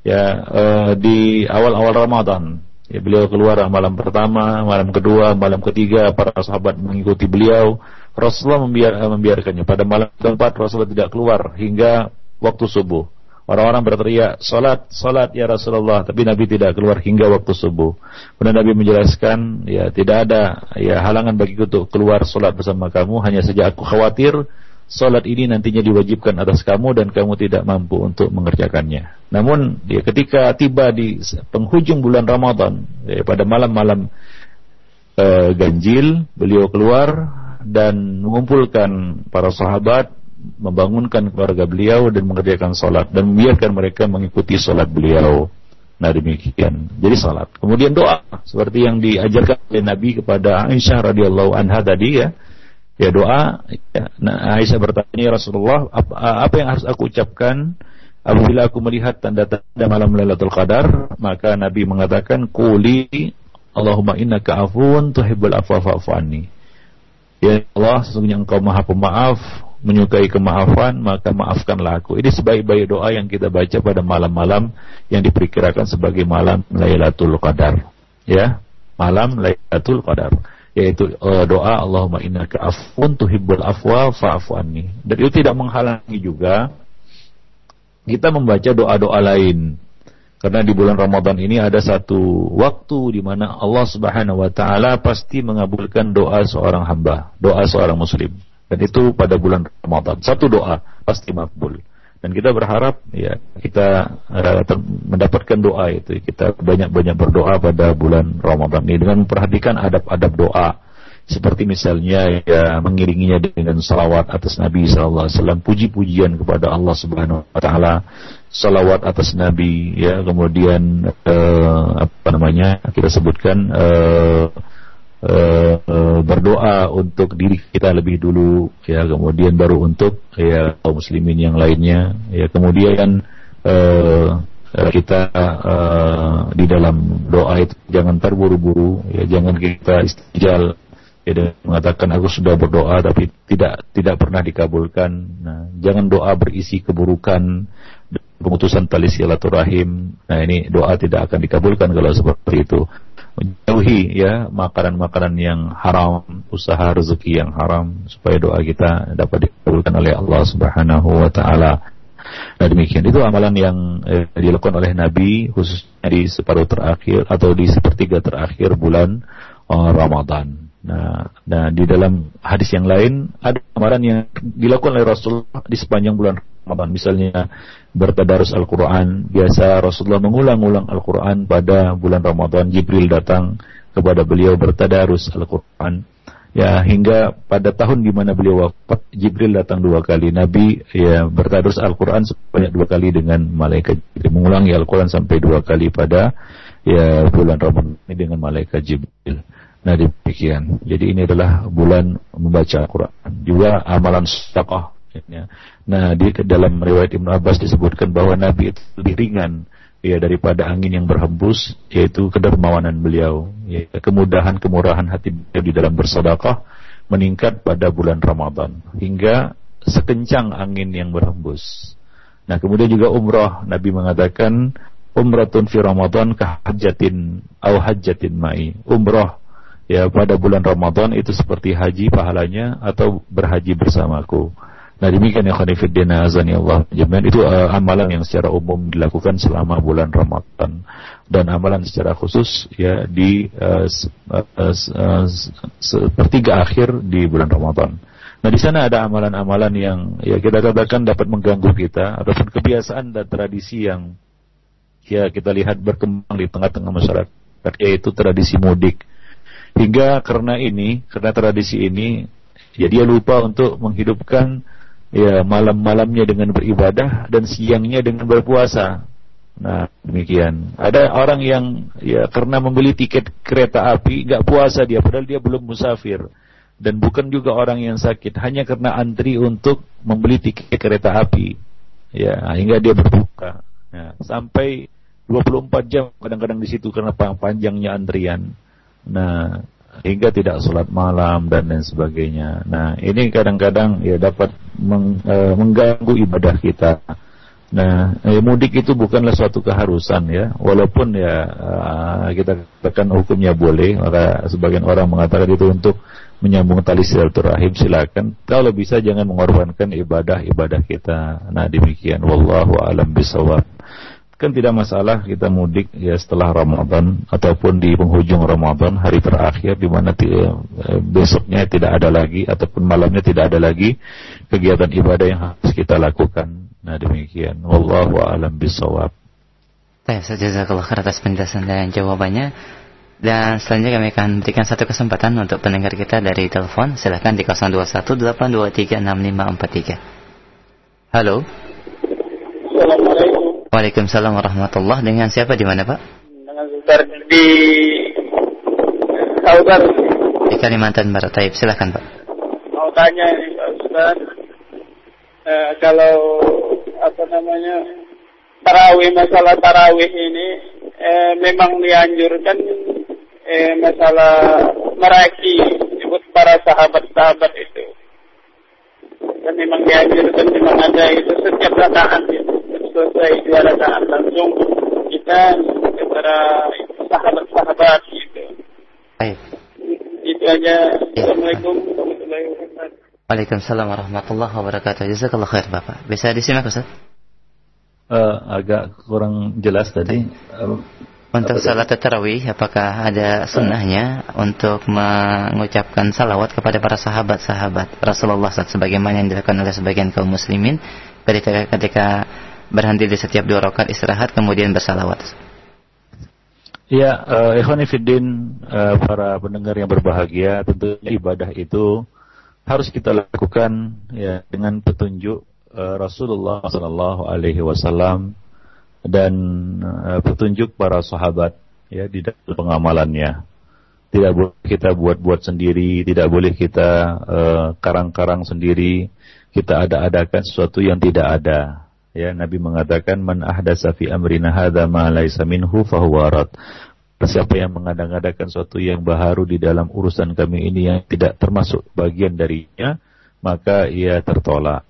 ya uh, di awal-awal Ramadan. Ya, beliau keluar malam pertama, malam kedua, malam ketiga para sahabat mengikuti beliau. Rasulullah membiar, membiarkannya. Pada malam keempat Rasulullah tidak keluar hingga waktu subuh. Orang-orang berteriak, salat, salat ya Rasulullah. Tapi Nabi tidak keluar hingga waktu subuh. Kemudian Nabi menjelaskan, ya tidak ada ya halangan bagiku untuk keluar salat bersama kamu. Hanya saja aku khawatir salat ini nantinya diwajibkan atas kamu dan kamu tidak mampu untuk mengerjakannya. Namun ya, ketika tiba di penghujung bulan Ramadan, ya, pada malam-malam uh, ganjil, beliau keluar dan mengumpulkan para sahabat membangunkan keluarga beliau dan mengerjakan sholat dan membiarkan mereka mengikuti sholat beliau. Nah demikian. Jadi sholat. Kemudian doa seperti yang diajarkan oleh Nabi kepada Aisyah radhiyallahu anha tadi ya. Ya doa. Ya. Nah, Aisyah bertanya ya Rasulullah apa, apa yang harus aku ucapkan apabila aku melihat tanda-tanda malam Lailatul Qadar maka Nabi mengatakan kuli Allahumma innaka afun tuhibbul afwa. Ya Allah, sesungguhnya Engkau Maha Pemaaf, menyukai kemaafan, maka maafkanlah aku. Ini sebaik-baik doa yang kita baca pada malam-malam yang diperkirakan sebagai malam Lailatul Qadar. Ya, malam Lailatul Qadar yaitu uh, doa Allahumma innaka afun tuhibbul afwa fa'fu anni. Dan itu tidak menghalangi juga kita membaca doa-doa lain. Karena di bulan Ramadan ini ada satu waktu di mana Allah Subhanahu wa taala pasti mengabulkan doa seorang hamba, doa seorang muslim. Dan itu pada bulan Ramadan. Satu doa pasti makbul. Dan kita berharap ya kita uh, mendapatkan doa itu. Kita banyak-banyak berdoa pada bulan Ramadan ini dengan memperhatikan adab-adab doa. Seperti misalnya ya mengiringinya dengan salawat atas Nabi Sallallahu Alaihi Wasallam, puji-pujian kepada Allah Subhanahu Wa Taala, salawat atas Nabi, ya kemudian uh, apa namanya kita sebutkan uh, Uh, berdoa untuk diri kita lebih dulu ya kemudian baru untuk ya kaum muslimin yang lainnya ya kemudian uh, kita uh, di dalam doa itu jangan terburu-buru ya jangan kita istijal ya dan mengatakan aku sudah berdoa tapi tidak tidak pernah dikabulkan. Nah jangan doa berisi keburukan pemutusan tali silaturahim. Nah ini doa tidak akan dikabulkan kalau seperti itu menjauhi ya makanan-makanan yang haram, usaha rezeki yang haram supaya doa kita dapat dikabulkan oleh Allah Subhanahu wa taala. Nah demikian itu amalan yang eh, dilakukan oleh Nabi khususnya di separuh terakhir atau di sepertiga terakhir bulan oh, Ramadan. Nah, nah di dalam hadis yang lain ada amalan yang dilakukan oleh Rasulullah di sepanjang bulan Ramadan. Misalnya bertadarus Al-Quran. Biasa Rasulullah mengulang-ulang Al-Quran pada bulan Ramadan. Jibril datang kepada beliau bertadarus Al-Quran. Ya hingga pada tahun di mana beliau wafat Jibril datang dua kali Nabi ya bertadarus Al-Quran sebanyak dua kali dengan malaikat Jibril mengulangi Al-Quran sampai dua kali pada ya bulan Ramadan ini dengan malaikat Jibril. Nah demikian. Jadi ini adalah bulan membaca Al-Quran. Juga amalan sedekah. Ya. Nah di dalam riwayat Ibnu Abbas disebutkan bahwa Nabi itu lebih ringan ya daripada angin yang berhembus yaitu kedermawanan beliau ya, kemudahan kemurahan hati beliau di dalam bersedekah meningkat pada bulan Ramadan hingga sekencang angin yang berhembus. Nah kemudian juga umrah Nabi mengatakan umratun fi Ramadan kahajatin au hajatin mai umrah ya pada bulan Ramadan itu seperti haji pahalanya atau berhaji bersamaku. Nah demikian ya khonifuddin azani Allah jami'an itu uh, amalan yang secara umum dilakukan selama bulan Ramadan dan amalan secara khusus ya di uh, uh, uh, sepertiga akhir di bulan Ramadan. Nah di sana ada amalan-amalan yang ya kita katakan dapat mengganggu kita ataupun kebiasaan dan tradisi yang ya kita lihat berkembang di tengah-tengah masyarakat yaitu tradisi mudik Hingga karena ini, karena tradisi ini, Ya dia lupa untuk menghidupkan ya malam-malamnya dengan beribadah dan siangnya dengan berpuasa. Nah, demikian. Ada orang yang ya karena membeli tiket kereta api nggak puasa dia padahal dia belum musafir dan bukan juga orang yang sakit hanya karena antri untuk membeli tiket kereta api. Ya, hingga dia berbuka. Ya, sampai 24 jam kadang-kadang di situ karena panjangnya antrian. Nah, hingga tidak sholat malam dan lain sebagainya. Nah, ini kadang-kadang ya dapat meng, e, mengganggu ibadah kita. Nah, eh, mudik itu bukanlah suatu keharusan ya, walaupun ya uh, kita katakan hukumnya boleh, maka sebagian orang mengatakan itu untuk menyambung tali silaturahim silakan. Kalau bisa jangan mengorbankan ibadah-ibadah kita. Nah, demikian wallahu alam bisawab kan tidak masalah kita mudik ya setelah Ramadan ataupun di penghujung Ramadan hari terakhir di mana eh, besoknya tidak ada lagi ataupun malamnya tidak ada lagi kegiatan ibadah yang harus kita lakukan. Nah demikian. Wallahu a'lam bishawab. Saya jazakallah khair atas penjelasan dan jawabannya. Dan selanjutnya kami akan berikan satu kesempatan untuk pendengar kita dari telepon. Silahkan di 0218236543. Halo. Waalaikumsalam warahmatullah. Dengan siapa di mana Pak? Dengan Ustaz di Saudan. Di Kalimantan Barat. Taib. Silahkan Pak. Mau tanya ini Pak Ustaz. Eh, kalau apa namanya tarawih masalah tarawih ini eh, memang dianjurkan eh, masalah meraki disebut para sahabat-sahabat itu dan memang dianjurkan memang ada itu setiap rakaat itu selesai dua rakaat langsung kita kepada sahabat-sahabat gitu. Baik. Itu aja. Ya. Assalamualaikum warahmatullahi wabarakatuh. Waalaikumsalam warahmatullahi wabarakatuh. Jazakallah khair Bapak. Bisa disimak Ustaz? Uh, agak kurang jelas tadi. Uh, Untuk salat tarawih, apakah ada sunnahnya untuk mengucapkan salawat kepada para sahabat-sahabat Rasulullah SAW sebagaimana yang dilakukan oleh sebagian kaum muslimin ketika, ketika berhenti di setiap dua rakaat istirahat kemudian bersalawat. Ya, uh, ikhwan uh, para pendengar yang berbahagia, tentunya ibadah itu harus kita lakukan ya dengan petunjuk uh, Rasulullah Sallallahu Alaihi Wasallam dan uh, petunjuk para sahabat ya di dalam pengamalannya. Tidak boleh kita buat-buat sendiri, tidak boleh kita karang-karang uh, sendiri, kita ada-adakan sesuatu yang tidak ada. Ya, Nabi mengatakan man ahdasa fi amrina hadza ma laisa minhu fahuwa rad. Siapa yang mengadang-adakan sesuatu yang baharu di dalam urusan kami ini yang tidak termasuk bagian darinya, maka ia tertolak.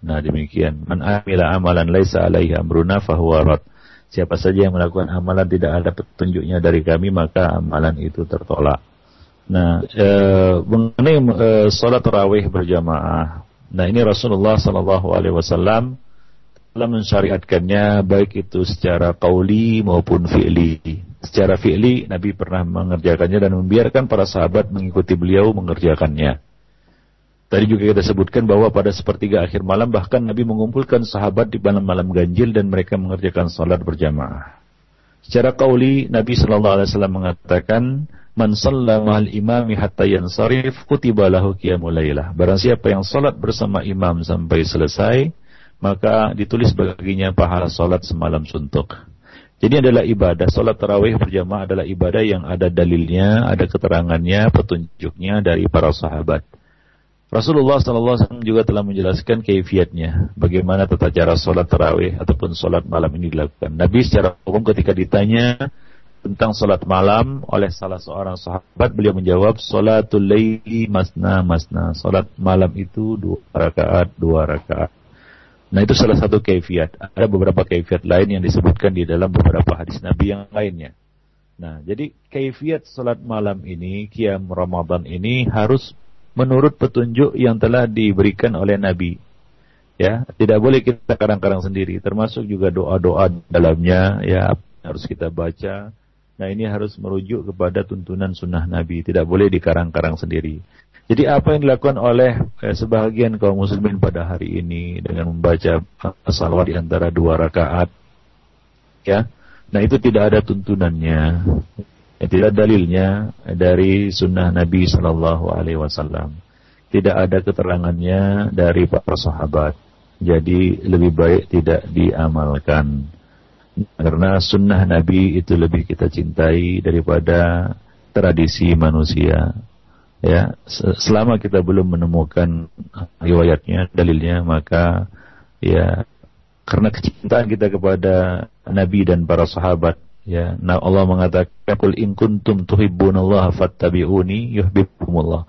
Nah, demikian. Man amila amalan laisa alaihi amruna fahuwa rad. Siapa saja yang melakukan amalan tidak ada petunjuknya dari kami, maka amalan itu tertolak. Nah, e, mengenai e, salat tarawih berjamaah. Nah, ini Rasulullah sallallahu alaihi wasallam telah mensyariatkannya baik itu secara kauli maupun fi'li. Secara fi'li Nabi pernah mengerjakannya dan membiarkan para sahabat mengikuti beliau mengerjakannya. Tadi juga kita sebutkan bahwa pada sepertiga akhir malam bahkan Nabi mengumpulkan sahabat di malam-malam ganjil dan mereka mengerjakan salat berjamaah. Secara kauli Nabi Shallallahu Alaihi Wasallam mengatakan, "Man sallama al imami hatta yansarif kutiba lahu qiyamul Barang siapa yang salat bersama imam sampai selesai, maka ditulis baginya pahala solat semalam suntuk. Jadi adalah ibadah, solat tarawih berjamaah adalah ibadah yang ada dalilnya, ada keterangannya, petunjuknya dari para sahabat. Rasulullah SAW juga telah menjelaskan keifiatnya, bagaimana tata cara solat tarawih ataupun solat malam ini dilakukan. Nabi secara umum ketika ditanya tentang solat malam oleh salah seorang sahabat, beliau menjawab, solatul layli masna masna. Solat malam itu dua rakaat, dua rakaat. Nah itu salah satu kaifiat. Ada beberapa kaifiat lain yang disebutkan di dalam beberapa hadis Nabi yang lainnya. Nah, jadi kaifiat salat malam ini, kiam Ramadan ini harus menurut petunjuk yang telah diberikan oleh Nabi. Ya, tidak boleh kita kadang-kadang sendiri, termasuk juga doa-doa dalamnya ya harus kita baca. Nah, ini harus merujuk kepada tuntunan sunnah Nabi, tidak boleh dikarang-karang sendiri. Jadi apa yang dilakukan oleh eh, sebahagian kaum muslimin pada hari ini dengan membaca salawat di antara dua rakaat, ya, nah itu tidak ada tuntunannya, ya, tidak dalilnya dari sunnah Nabi Shallallahu Alaihi Wasallam. tidak ada keterangannya dari para sahabat. Jadi lebih baik tidak diamalkan. Karena sunnah Nabi itu lebih kita cintai daripada tradisi manusia. Ya, selama kita belum menemukan riwayatnya, dalilnya, maka ya karena kecintaan kita kepada Nabi dan para sahabat ya nah Allah mengatakan kul in kuntum tuhibbunallaha fattabi'uni yuhibbukumullah.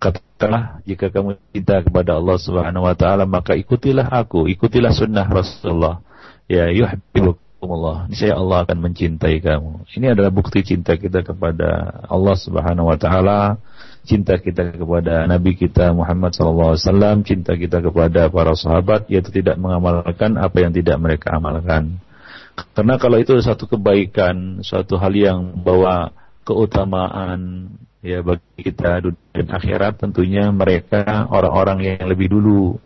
Katakanlah jika kamu cinta kepada Allah Subhanahu wa taala maka ikutilah aku ikutilah sunnah Rasulullah. Ya yuhibbukumullah. Niscaya Allah akan mencintai kamu. Ini adalah bukti cinta kita kepada Allah Subhanahu wa taala cinta kita kepada Nabi kita Muhammad SAW, cinta kita kepada para sahabat, yaitu tidak mengamalkan apa yang tidak mereka amalkan. Karena kalau itu satu kebaikan, suatu hal yang bawa keutamaan ya bagi kita dunia dan akhirat, tentunya mereka orang-orang yang lebih dulu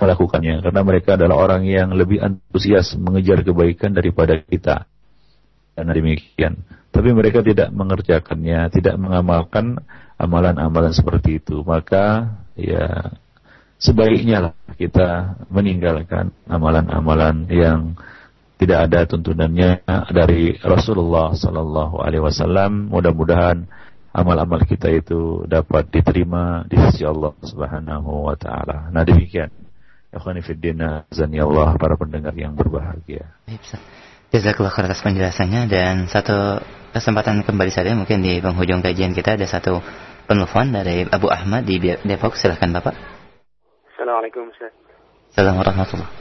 melakukannya, karena mereka adalah orang yang lebih antusias mengejar kebaikan daripada kita. Dan demikian. Tapi mereka tidak mengerjakannya, tidak mengamalkan amalan-amalan seperti itu, maka ya sebaiknya lah kita meninggalkan amalan-amalan yang tidak ada tuntunannya dari Rasulullah Sallallahu Alaihi Wasallam. Mudah-mudahan amal-amal kita itu dapat diterima di sisi Allah Subhanahu Wa Taala. Nah demikian. Akhwani fiddina zani Allah para pendengar yang berbahagia. Jazakallah atas penjelasannya dan satu kesempatan kembali saja mungkin di penghujung kajian kita ada satu penelpon dari Abu Ahmad di Depok. Silahkan Bapak. Assalamualaikum Ustaz. Assalamualaikum warahmatullahi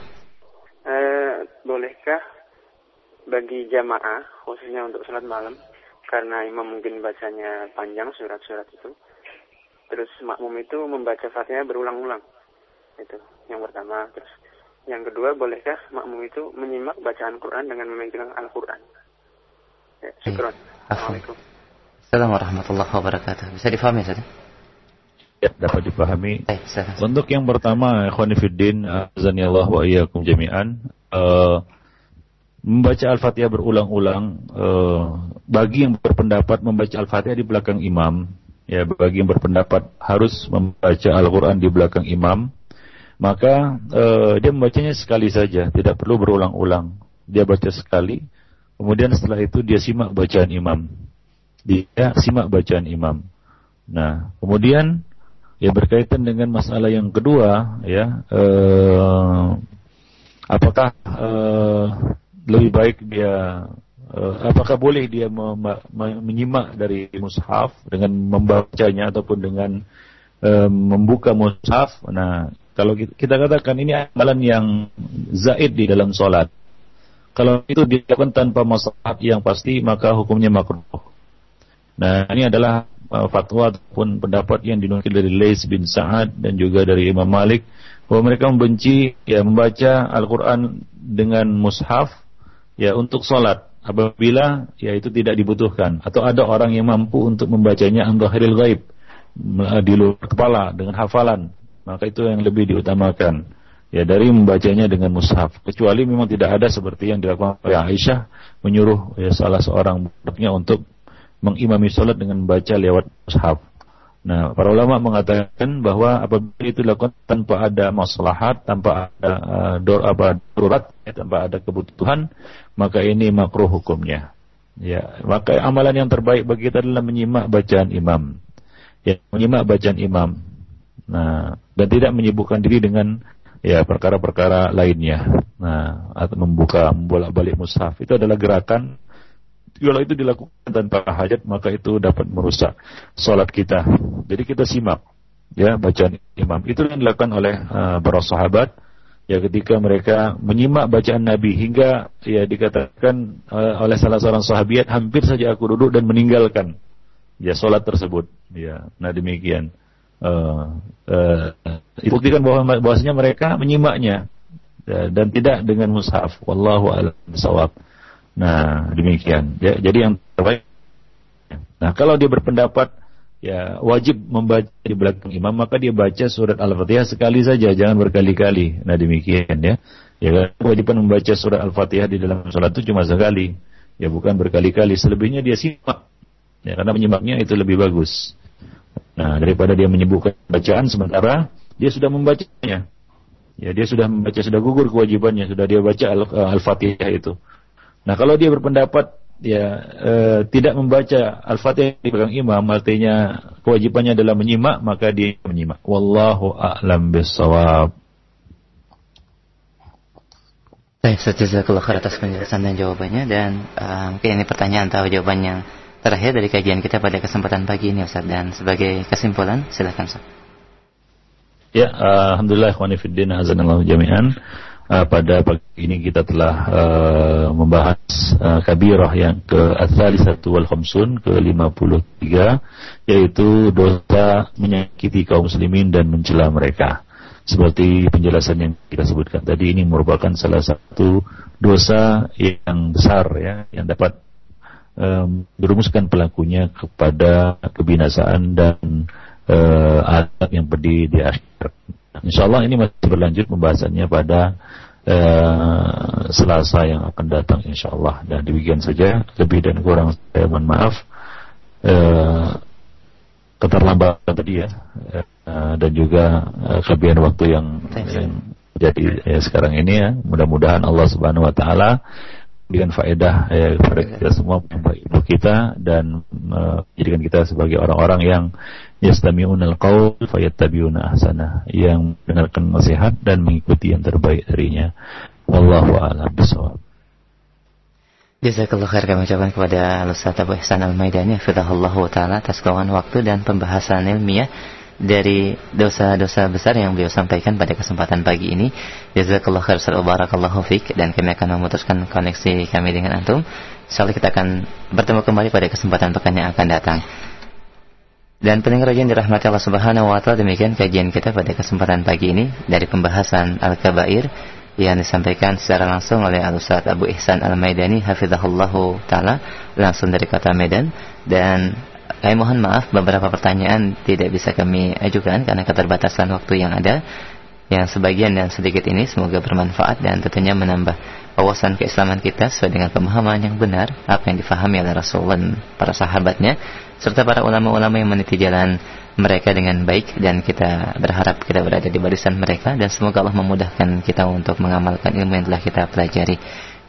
eh, Bolehkah bagi jamaah khususnya untuk sholat malam karena imam mungkin bacanya panjang surat-surat itu terus makmum itu membaca fatihah berulang-ulang? Itu yang pertama. Terus yang kedua bolehkah makmum itu menyimak bacaan Quran dengan memegang Al-Quran? Ya, syukur. Assalamualaikum Assalamualaikum warahmatullahi wabarakatuh. Bisa difahami, Ustaz? Ya, dapat dipahami. Eh, Untuk yang pertama, Khonifuddin, azanillah wa iyyakum jami'an, uh, membaca Al-Fatihah berulang-ulang uh, bagi yang berpendapat membaca Al-Fatihah di belakang imam, ya bagi yang berpendapat harus membaca Al-Qur'an di belakang imam, maka uh, dia membacanya sekali saja, tidak perlu berulang-ulang. Dia baca sekali, kemudian setelah itu dia simak bacaan imam dia simak bacaan imam. Nah, kemudian ya berkaitan dengan masalah yang kedua ya eh, apakah eh, lebih baik dia eh, apakah boleh dia menyimak dari mushaf dengan membacanya ataupun dengan eh, membuka mushaf? Nah kalau kita katakan ini amalan yang zaid di dalam solat kalau itu dilakukan tanpa mushaf yang pasti maka hukumnya makruh Nah, ini adalah uh, fatwa ataupun pendapat yang dinukil dari Lais bin Sa'ad dan juga dari Imam Malik bahwa mereka membenci ya membaca Al-Qur'an dengan mushaf ya untuk salat apabila ya itu tidak dibutuhkan. Atau ada orang yang mampu untuk membacanya an dhahiril ghaib di luar kepala dengan hafalan maka itu yang lebih diutamakan ya dari membacanya dengan mushaf. Kecuali memang tidak ada seperti yang dilakukan oleh Aisyah menyuruh ya salah seorang budaknya untuk mengimami sholat dengan membaca lewat mushaf. Nah, para ulama mengatakan bahwa apabila itu dilakukan tanpa ada maslahat, tanpa ada uh, dor apa darurat, ya, tanpa ada kebutuhan, maka ini makruh hukumnya. Ya, maka amalan yang terbaik bagi kita adalah menyimak bacaan imam. Ya, menyimak bacaan imam. Nah, dan tidak menyibukkan diri dengan ya perkara-perkara lainnya. Nah, atau membuka membolak-balik mushaf itu adalah gerakan kalau itu dilakukan tanpa hajat maka itu dapat merusak sholat kita. Jadi kita simak ya bacaan imam. Itu yang dilakukan oleh uh, para sahabat ya ketika mereka menyimak bacaan Nabi hingga ya dikatakan uh, oleh salah seorang sahabat hampir saja aku duduk dan meninggalkan ya sholat tersebut. Ya, nah demikian. Uh, uh, buktikan bahwa bahwasanya mereka menyimaknya ya, dan tidak dengan mushaf. Wallahu a'lam. Nah, demikian. Ya, jadi yang terbaik. Nah, kalau dia berpendapat ya wajib membaca di belakang imam, maka dia baca surat Al-Fatihah sekali saja, jangan berkali-kali. Nah, demikian ya. Ya, kewajiban membaca surat Al-Fatihah di dalam salat itu cuma sekali. Ya, bukan berkali-kali. Selebihnya dia simak. Ya, karena menyimaknya itu lebih bagus. Nah, daripada dia menyebutkan bacaan sementara dia sudah membacanya. Ya, dia sudah membaca, sudah gugur kewajibannya, sudah dia baca eh, Al-Fatihah itu. Nah, kalau dia berpendapat ya e, tidak membaca Al-Fatihah di belakang imam, artinya kewajibannya adalah menyimak, maka dia menyimak. Wallahu a'lam bissawab. Baik, jazakallah khair atas penjelasan dan jawabannya dan uh, mungkin ini pertanyaan atau jawaban yang terakhir dari kajian kita pada kesempatan pagi ini Ustaz dan sebagai kesimpulan silakan Ustaz. Ya, uh, alhamdulillah ikhwani fiddin jami'an. Uh, pada pagi ini kita telah uh, membahas uh, kabirah yang ke satu wal khamsun ke 53 yaitu dosa menyakiti kaum muslimin dan mencela mereka seperti penjelasan yang kita sebutkan tadi ini merupakan salah satu dosa yang besar ya yang dapat um, pelakunya kepada kebinasaan dan uh, adab yang pedih di akhir. Insya Allah ini masih berlanjut pembahasannya pada uh, Selasa yang akan datang Insya Allah dan demikian saja lebih dan kurang saya mohon maaf. Uh, keterlambatan tadi ya. Uh, dan juga uh, kelebihan waktu yang, yang jadi ya, sekarang ini ya. Mudah-mudahan Allah Subhanahu Wa Taala berikan faedah ya, kepada kita semua ilmu kita dan menjadikan uh, kita sebagai orang-orang yang yastami'unal qaul fayattabi'una ahsana yang mendengarkan nasihat dan mengikuti yang terbaik darinya. Wallahu a'lam bishawab Jazakallah khair kami ucapkan kepada Ustaz Abu Ihsan Al-Maidani Fidahullah Ta'ala atas keuangan waktu dan pembahasan ilmiah dari dosa-dosa besar yang beliau sampaikan pada kesempatan pagi ini. Jazakallah khair Ustaz Barakallahu Fik dan kami akan memutuskan koneksi kami dengan Antum. Insyaallah kita akan bertemu kembali pada kesempatan pekan yang akan datang. Dan pendengar yang dirahmati Allah Subhanahu wa taala demikian kajian kita pada kesempatan pagi ini dari pembahasan Al-Kabair yang disampaikan secara langsung oleh Al-Ustaz Abu Ihsan Al-Maidani hafizahullahu taala langsung dari kota Medan dan kami mohon maaf beberapa pertanyaan tidak bisa kami ajukan karena keterbatasan waktu yang ada yang sebagian dan sedikit ini semoga bermanfaat dan tentunya menambah wawasan keislaman kita sesuai dengan pemahaman yang benar apa yang difahami oleh Rasulullah dan para sahabatnya serta para ulama-ulama yang meniti jalan mereka dengan baik dan kita berharap kita berada di barisan mereka dan semoga Allah memudahkan kita untuk mengamalkan ilmu yang telah kita pelajari.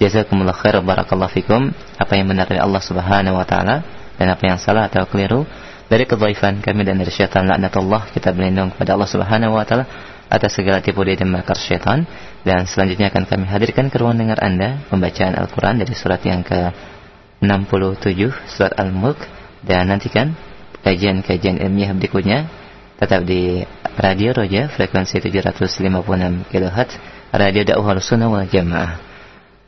Jazakumullah khair barakallahu fikum. Apa yang benar dari Allah Subhanahu wa taala dan apa yang salah atau keliru dari kebaikan kami dan dari syaitan laknatullah kita berlindung kepada Allah Subhanahu wa taala atas segala tipu daya dan makar syaitan dan selanjutnya akan kami hadirkan ke ruang dengar Anda pembacaan Al-Qur'an dari surat yang ke 67 surat Al-Mulk dan nantikan kajian-kajian ilmiah berikutnya tetap di Radio Roja frekuensi 756 kHz Radio Dakwah Sunnah wal Jamaah.